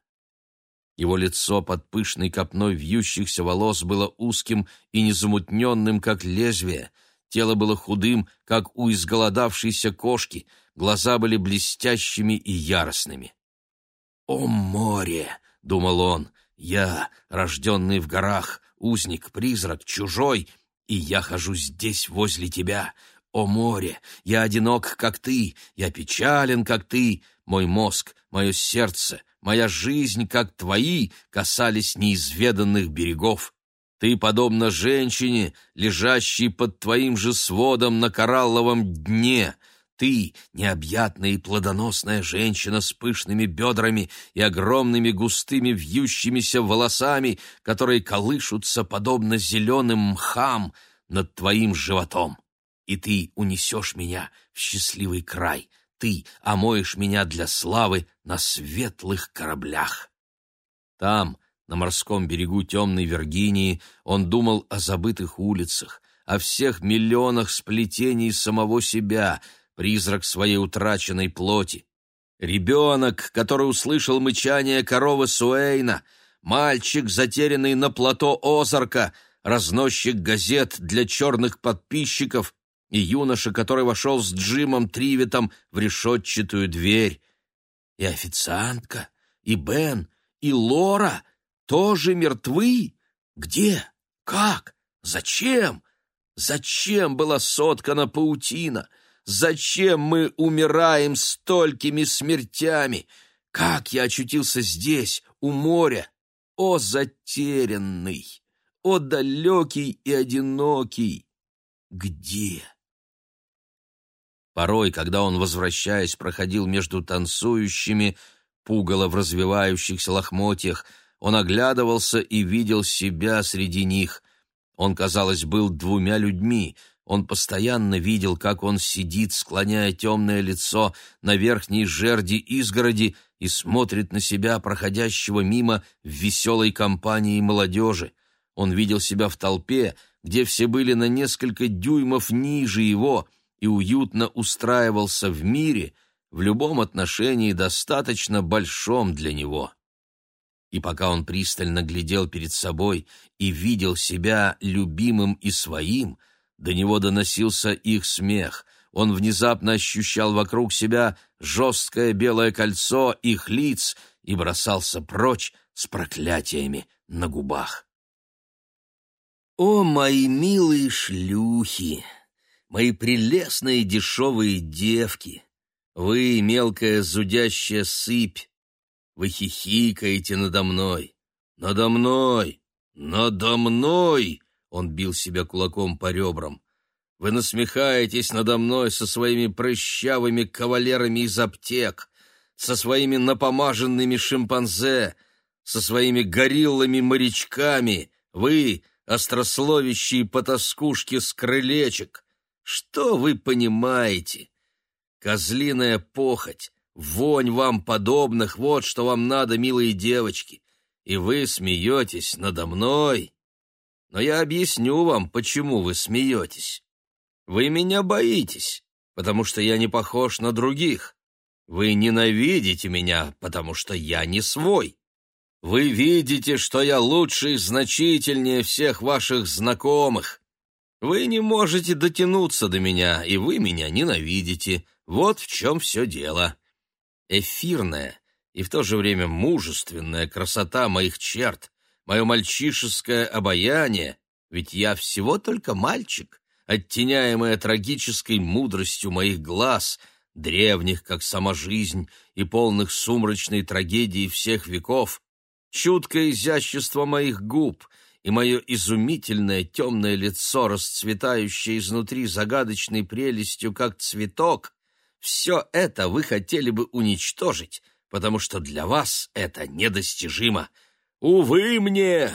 Его лицо под пышной копной вьющихся волос было узким и незамутненным, как лезвие. Тело было худым, как у изголодавшейся кошки. Глаза были блестящими и яростными. «О море!» — думал он. «Я, рожденный в горах, узник, призрак, чужой, и я хожу здесь возле тебя. О море! Я одинок, как ты, я печален, как ты. Мой мозг, мое сердце, моя жизнь, как твои, касались неизведанных берегов. Ты, подобно женщине, лежащей под твоим же сводом на коралловом дне, ты, необъятная и плодоносная женщина с пышными бедрами и огромными густыми вьющимися волосами, которые колышутся, подобно зеленым мхам, над твоим животом. И ты унесешь меня в счастливый край, ты омоешь меня для славы на светлых кораблях. Там, на морском берегу темной Виргинии, он думал о забытых улицах, о всех миллионах сплетений самого себя, призрак своей утраченной плоти. Ребенок, который услышал мычание коровы Суэйна, мальчик, затерянный на плато Озарка, разносчик газет для черных подписчиков, и юноша, который вошел с Джимом Тривитом в решетчатую дверь. И официантка, и Бен, и Лора тоже мертвы? Где? Как? Зачем? Зачем была соткана паутина? Зачем мы умираем столькими смертями? Как я очутился здесь, у моря? О, затерянный! О, далекий и одинокий! Где? Порой, когда он, возвращаясь, проходил между танцующими, пугало в развивающихся лохмотьях, он оглядывался и видел себя среди них. Он, казалось, был двумя людьми. Он постоянно видел, как он сидит, склоняя темное лицо на верхней жерди изгороди и смотрит на себя, проходящего мимо в веселой компании молодежи. Он видел себя в толпе, где все были на несколько дюймов ниже его, и уютно устраивался в мире, в любом отношении достаточно большом для него. И пока он пристально глядел перед собой и видел себя любимым и своим, до него доносился их смех. Он внезапно ощущал вокруг себя жесткое белое кольцо их лиц и бросался прочь с проклятиями на губах. «О, мои милые шлюхи! Мои прелестные дешевые девки! Вы, мелкая зудящая сыпь, вы хихикаете надо мной! Надо мной! Надо мной!» Он бил себя кулаком по ребрам. Вы насмехаетесь надо мной со своими прыщавыми кавалерами из аптек, со своими напомаженными шимпанзе, со своими гориллами-морячками. Вы, острословящие потаскушки с крылечек. Что вы понимаете? Козлиная похоть, вонь вам подобных, вот что вам надо, милые девочки. И вы смеетесь надо мной. Но я объясню вам, почему вы смеетесь. Вы меня боитесь, потому что я не похож на других. Вы ненавидите меня, потому что я не свой. Вы видите, что я лучше и значительнее всех ваших знакомых. Вы не можете дотянуться до меня, и вы меня ненавидите. Вот в чем все дело. Эфирная и в то же время мужественная красота моих черт, мое мальчишеское обаяние, ведь я всего только мальчик, оттеняемая трагической мудростью моих глаз, древних, как сама жизнь, и полных сумрачной трагедии всех веков, чуткое изящество моих губ и мое изумительное темное лицо, расцветающее изнутри загадочной прелестью, как цветок, все это вы хотели бы уничтожить, потому что для вас это недостижимо. Увы мне!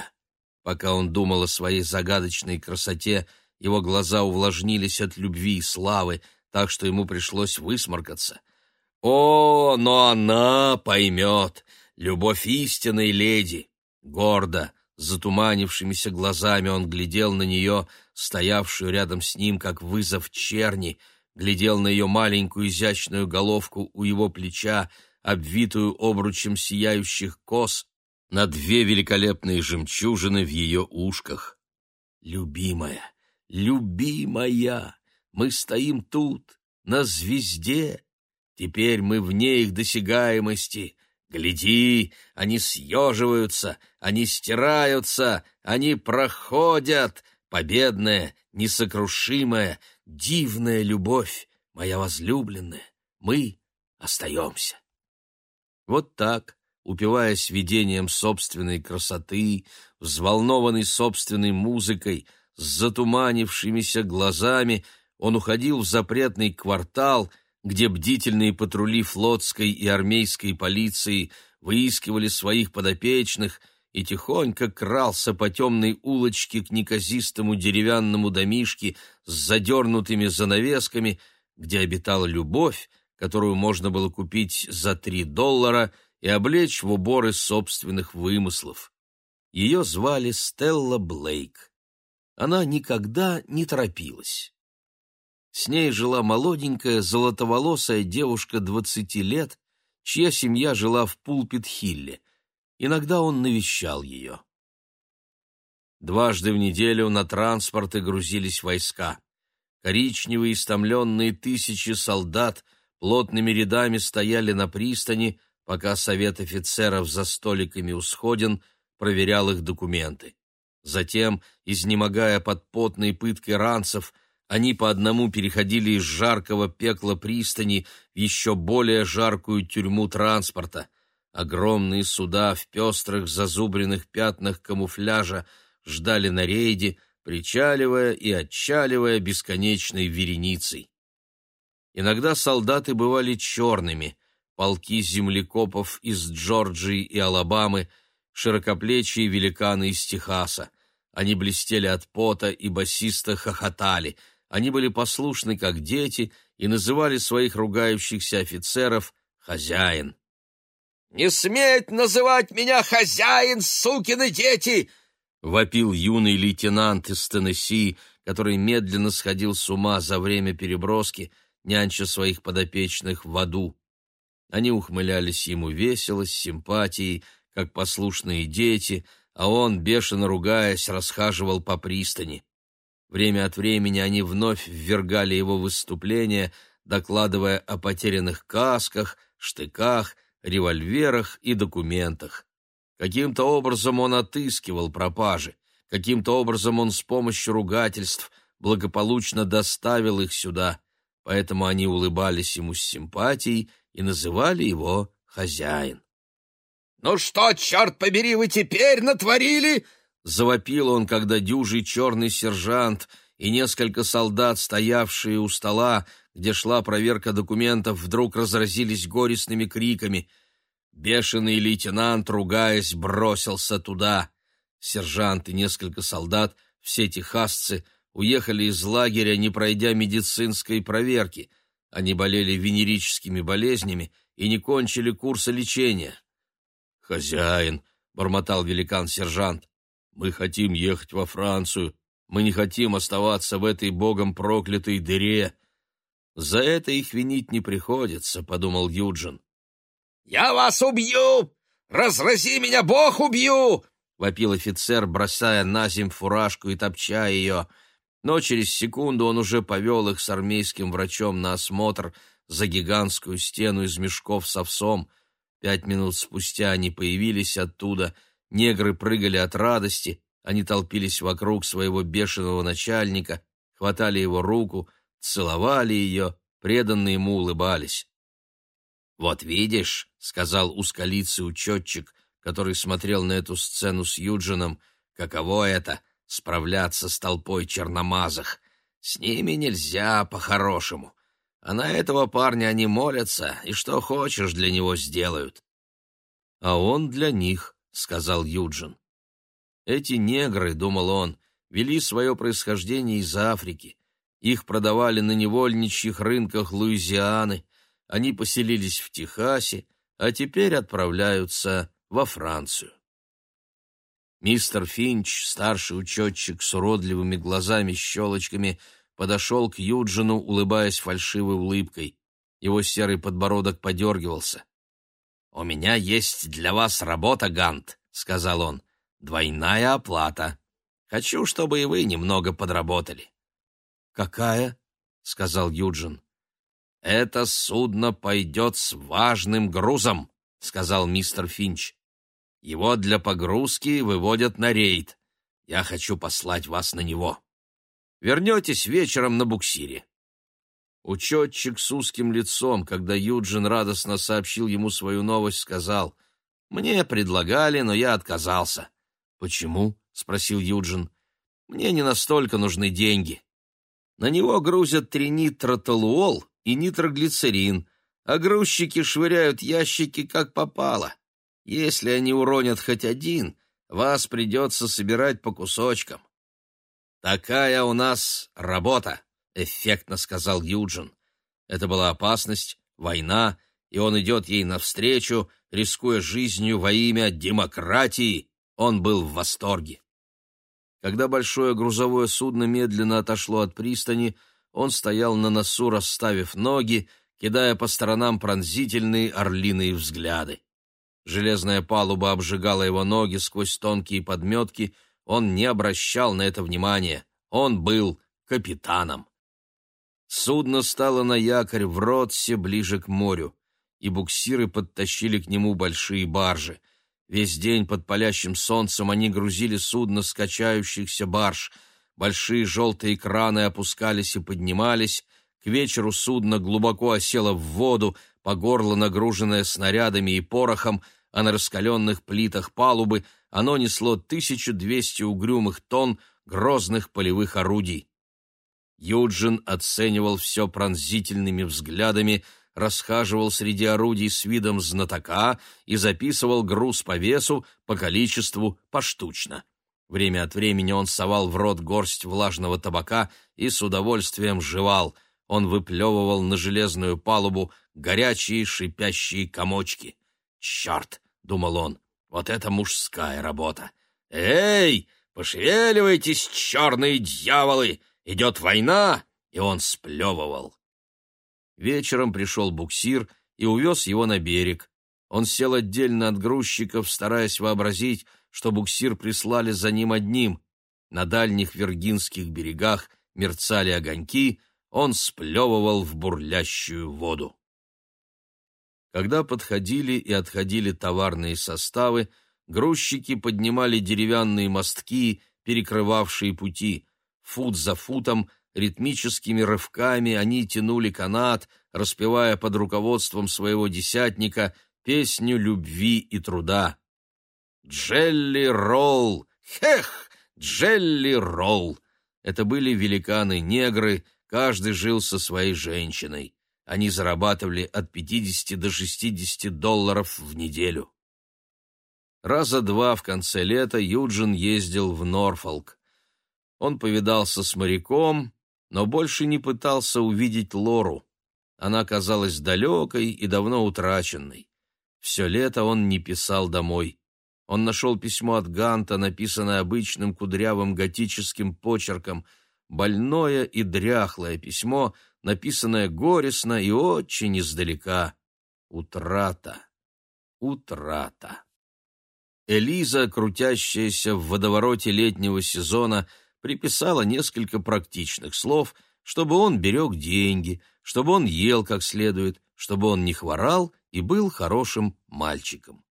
Пока он думал о своей загадочной красоте, его глаза увлажнились от любви и славы, так что ему пришлось высморкаться. «О, но она поймет! Любовь истинной леди!» Гордо, затуманившимися глазами он глядел на нее, стоявшую рядом с ним, как вызов черни, глядел на ее маленькую изящную головку у его плеча, обвитую обручем сияющих кос, на две великолепные жемчужины в ее ушках. «Любимая!» любимая, мы стоим тут, на звезде, теперь мы вне их досягаемости. Гляди, они съеживаются, они стираются, они проходят. Победная, несокрушимая, дивная любовь, моя возлюбленная, мы остаемся. Вот так, упиваясь видением собственной красоты, взволнованный собственной музыкой, с затуманившимися глазами он уходил в запретный квартал, где бдительные патрули флотской и армейской полиции выискивали своих подопечных и тихонько крался по темной улочке к неказистому деревянному домишке с задернутыми занавесками, где обитала любовь, которую можно было купить за три доллара и облечь в уборы собственных вымыслов. Ее звали Стелла Блейк она никогда не торопилась. С ней жила молоденькая, золотоволосая девушка двадцати лет, чья семья жила в Пулпит-Хилле. Иногда он навещал ее. Дважды в неделю на транспорты грузились войска. Коричневые истомленные тысячи солдат плотными рядами стояли на пристани, пока совет офицеров за столиками у сходин проверял их документы. Затем, изнемогая под потной пыткой ранцев, они по одному переходили из жаркого пекла пристани в еще более жаркую тюрьму транспорта. Огромные суда в пестрых зазубренных пятнах камуфляжа ждали на рейде, причаливая и отчаливая бесконечной вереницей. Иногда солдаты бывали черными, полки землекопов из Джорджии и Алабамы — широкоплечие великаны из Техаса. Они блестели от пота и басисто хохотали. Они были послушны, как дети, и называли своих ругающихся офицеров «хозяин». Не смеет называть меня хозяин, сукины дети!» — вопил юный лейтенант из Теннесси, который медленно сходил с ума за время переброски, нянча своих подопечных в аду. Они ухмылялись ему весело, с симпатией, как послушные дети, а он, бешено ругаясь, расхаживал по пристани. Время от времени они вновь ввергали его в выступление, докладывая о потерянных касках, штыках, револьверах и документах. Каким-то образом он отыскивал пропажи, каким-то образом он с помощью ругательств благополучно доставил их сюда, поэтому они улыбались ему с симпатией и называли его хозяин. «Ну что, черт побери, вы теперь натворили?» Завопил он, когда дюжий черный сержант и несколько солдат, стоявшие у стола, где шла проверка документов, вдруг разразились горестными криками. Бешеный лейтенант, ругаясь, бросился туда. Сержант и несколько солдат, все техасцы, уехали из лагеря, не пройдя медицинской проверки. Они болели венерическими болезнями и не кончили курса лечения. «Хозяин», — бормотал великан-сержант, — «мы хотим ехать во Францию, мы не хотим оставаться в этой богом проклятой дыре». «За это их винить не приходится», — подумал Юджин. «Я вас убью! Разрази меня, Бог, убью!» — вопил офицер, бросая на земь фуражку и топча ее. Но через секунду он уже повел их с армейским врачом на осмотр за гигантскую стену из мешков с овсом. Пять минут спустя они появились оттуда, негры прыгали от радости, они толпились вокруг своего бешеного начальника, хватали его руку, целовали ее, преданно ему улыбались. «Вот видишь», — сказал узколицый учетчик, который смотрел на эту сцену с Юджином, «каково это — справляться с толпой черномазых. С ними нельзя по-хорошему. А на этого парня они молятся, и что хочешь для него сделают». «А он для них», — сказал Юджин. «Эти негры, — думал он, — вели свое происхождение из Африки. Их продавали на невольничьих рынках Луизианы, они поселились в Техасе, а теперь отправляются во Францию. Мистер Финч, старший учетчик с уродливыми глазами-щелочками, подошел к Юджину, улыбаясь фальшивой улыбкой. Его серый подбородок подергивался. «У меня есть для вас работа, Гант», — сказал он. «Двойная оплата. Хочу, чтобы и вы немного подработали». «Какая?» — сказал Юджин. «Это судно пойдет с важным грузом», — сказал мистер Финч. «Его для погрузки выводят на рейд. Я хочу послать вас на него. Вернетесь вечером на буксире». Учетчик с узким лицом, когда Юджин радостно сообщил ему свою новость, сказал, «Мне предлагали, но я отказался». «Почему?» — спросил Юджин. «Мне не настолько нужны деньги. На него грузят тринитротолуол и нитроглицерин, а грузчики швыряют ящики как попало. Если они уронят хоть один, вас придется собирать по кусочкам. «Такая у нас работа», — эффектно сказал Юджин. Это была опасность, война, и он идет ей навстречу, рискуя жизнью во имя демократии. Он был в восторге. Когда большое грузовое судно медленно отошло от пристани, он стоял на носу, расставив ноги, кидая по сторонам пронзительные орлиные взгляды. Железная палуба обжигала его ноги сквозь тонкие подметки, он не обращал на это внимания. Он был капитаном. Судно стало на якорь в Ротсе, ближе к морю, и буксиры подтащили к нему большие баржи. Весь день под палящим солнцем они грузили судно с качающихся барж — Большие желтые краны опускались и поднимались. К вечеру судно глубоко осело в воду, по горло нагруженное снарядами и порохом, а на раскаленных плитах палубы оно несло 1200 угрюмых тонн грозных полевых орудий. Юджин оценивал все пронзительными взглядами, расхаживал среди орудий с видом знатока и записывал груз по весу, по количеству, поштучно. Время от времени он совал в рот горсть влажного табака и с удовольствием жевал. Он выплевывал на железную палубу горячие шипящие комочки. «Черт!» — думал он. «Вот это мужская работа! Эй, пошевеливайтесь, черные дьяволы! Идет война!» И он сплевывал. Вечером пришел буксир и увез его на берег. Он сел отдельно от грузчиков, стараясь вообразить, что буксир прислали за ним одним. На дальних виргинских берегах мерцали огоньки, он сплевывал в бурлящую воду. Когда подходили и отходили товарные составы, грузчики поднимали деревянные мостки, перекрывавшие пути. Фут за футом, ритмическими рывками они тянули канат, распевая под руководством своего десятника песню любви и труда. «Джелли Ролл! Хех! Джелли Ролл!» Это были великаны-негры, каждый жил со своей женщиной. Они зарабатывали от 50 до 60 долларов в неделю. Раза два в конце лета Юджин ездил в Норфолк. Он повидался с моряком, но больше не пытался увидеть Лору. Она казалась далекой и давно утраченной. Все лето он не писал домой. Он нашел письмо от Ганта, написанное обычным кудрявым готическим почерком, больное и дряхлое письмо — написанное горестно и очень издалека. Утрата, утрата. Элиза, крутящаяся в водовороте летнего сезона, приписала несколько практичных слов, чтобы он берег деньги, чтобы он ел как следует, чтобы он не хворал и был хорошим мальчиком.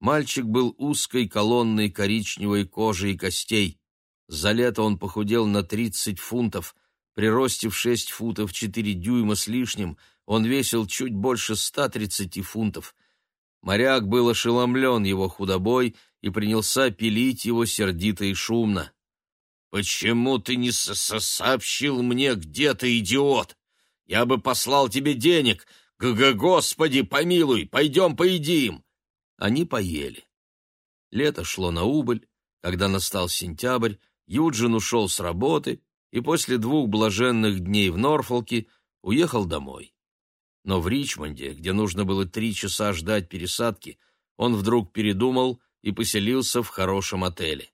Мальчик был узкой колонной коричневой кожи и костей. За лето он похудел на 30 фунтов, при росте в 6 футов 4 дюйма с лишним он весил чуть больше 130 фунтов. Моряк был ошеломлен его худобой и принялся пилить его сердито и шумно. «Почему ты не со -со сообщил мне, где ты, идиот? Я бы послал тебе денег. Г -г Господи, помилуй, пойдем поедим!» Они поели. Лето шло на убыль. Когда настал сентябрь, Юджин ушел с работы и после двух блаженных дней в Норфолке уехал домой. Но в Ричмонде, где нужно было три часа ждать пересадки, он вдруг передумал и поселился в хорошем отеле.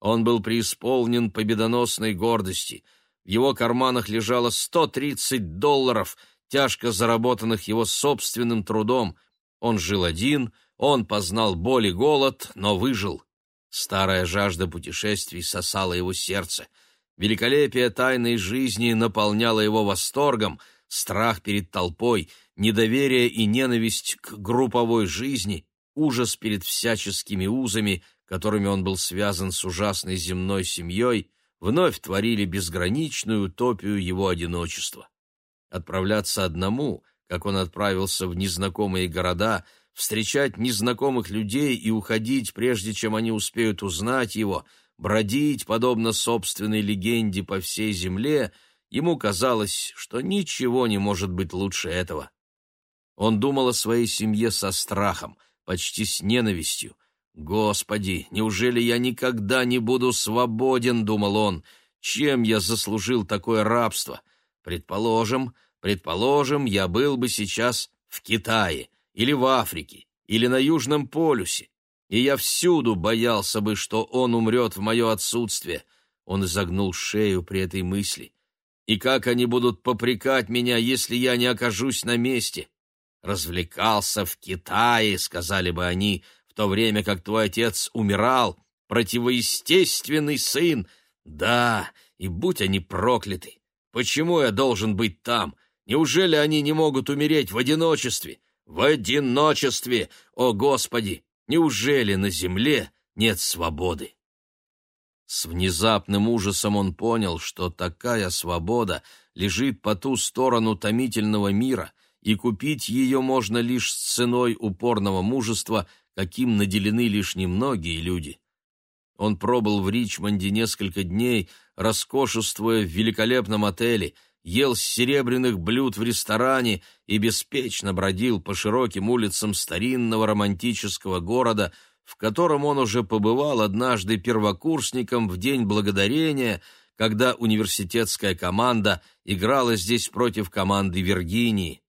Он был преисполнен победоносной гордости. В его карманах лежало 130 долларов, тяжко заработанных его собственным трудом. Он жил один, он познал боль и голод, но выжил. Старая жажда путешествий сосала его сердце — Великолепие тайной жизни наполняло его восторгом, страх перед толпой, недоверие и ненависть к групповой жизни, ужас перед всяческими узами, которыми он был связан с ужасной земной семьей, вновь творили безграничную утопию его одиночества. Отправляться одному, как он отправился в незнакомые города, встречать незнакомых людей и уходить, прежде чем они успеют узнать его — бродить, подобно собственной легенде, по всей земле, ему казалось, что ничего не может быть лучше этого. Он думал о своей семье со страхом, почти с ненавистью. «Господи, неужели я никогда не буду свободен?» — думал он. «Чем я заслужил такое рабство? Предположим, предположим, я был бы сейчас в Китае или в Африке или на Южном полюсе и я всюду боялся бы, что он умрет в мое отсутствие. Он изогнул шею при этой мысли. И как они будут попрекать меня, если я не окажусь на месте? Развлекался в Китае, сказали бы они, в то время как твой отец умирал, противоестественный сын. Да, и будь они прокляты. Почему я должен быть там? Неужели они не могут умереть в одиночестве? В одиночестве! О, Господи! Неужели на земле нет свободы? С внезапным ужасом он понял, что такая свобода лежит по ту сторону томительного мира, и купить ее можно лишь с ценой упорного мужества, каким наделены лишь немногие люди. Он пробыл в Ричмонде несколько дней, роскошествуя в великолепном отеле, ел с серебряных блюд в ресторане и беспечно бродил по широким улицам старинного романтического города, в котором он уже побывал однажды первокурсником в День Благодарения, когда университетская команда играла здесь против команды Виргинии.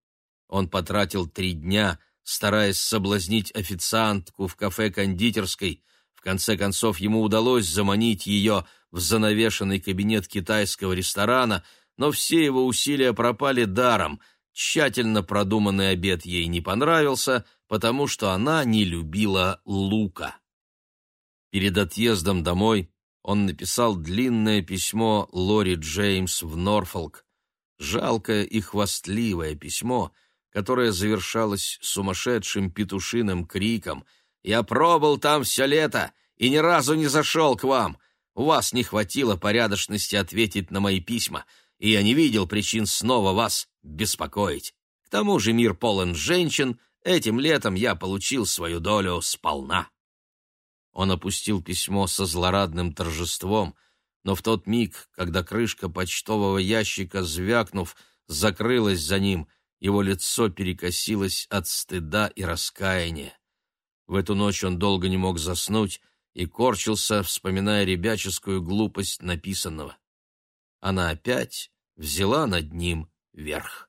Он потратил три дня, стараясь соблазнить официантку в кафе-кондитерской. В конце концов ему удалось заманить ее в занавешенный кабинет китайского ресторана, но все его усилия пропали даром. Тщательно продуманный обед ей не понравился, потому что она не любила лука. Перед отъездом домой он написал длинное письмо Лори Джеймс в Норфолк. Жалкое и хвастливое письмо — которое завершалось сумасшедшим петушиным криком «Я пробыл там все лето и ни разу не зашел к вам. У вас не хватило порядочности ответить на мои письма, и я не видел причин снова вас беспокоить. К тому же мир полон женщин, этим летом я получил свою долю сполна». Он опустил письмо со злорадным торжеством, но в тот миг, когда крышка почтового ящика, звякнув, закрылась за ним, его лицо перекосилось от стыда и раскаяния. В эту ночь он долго не мог заснуть и корчился, вспоминая ребяческую глупость написанного. Она опять взяла над ним верх.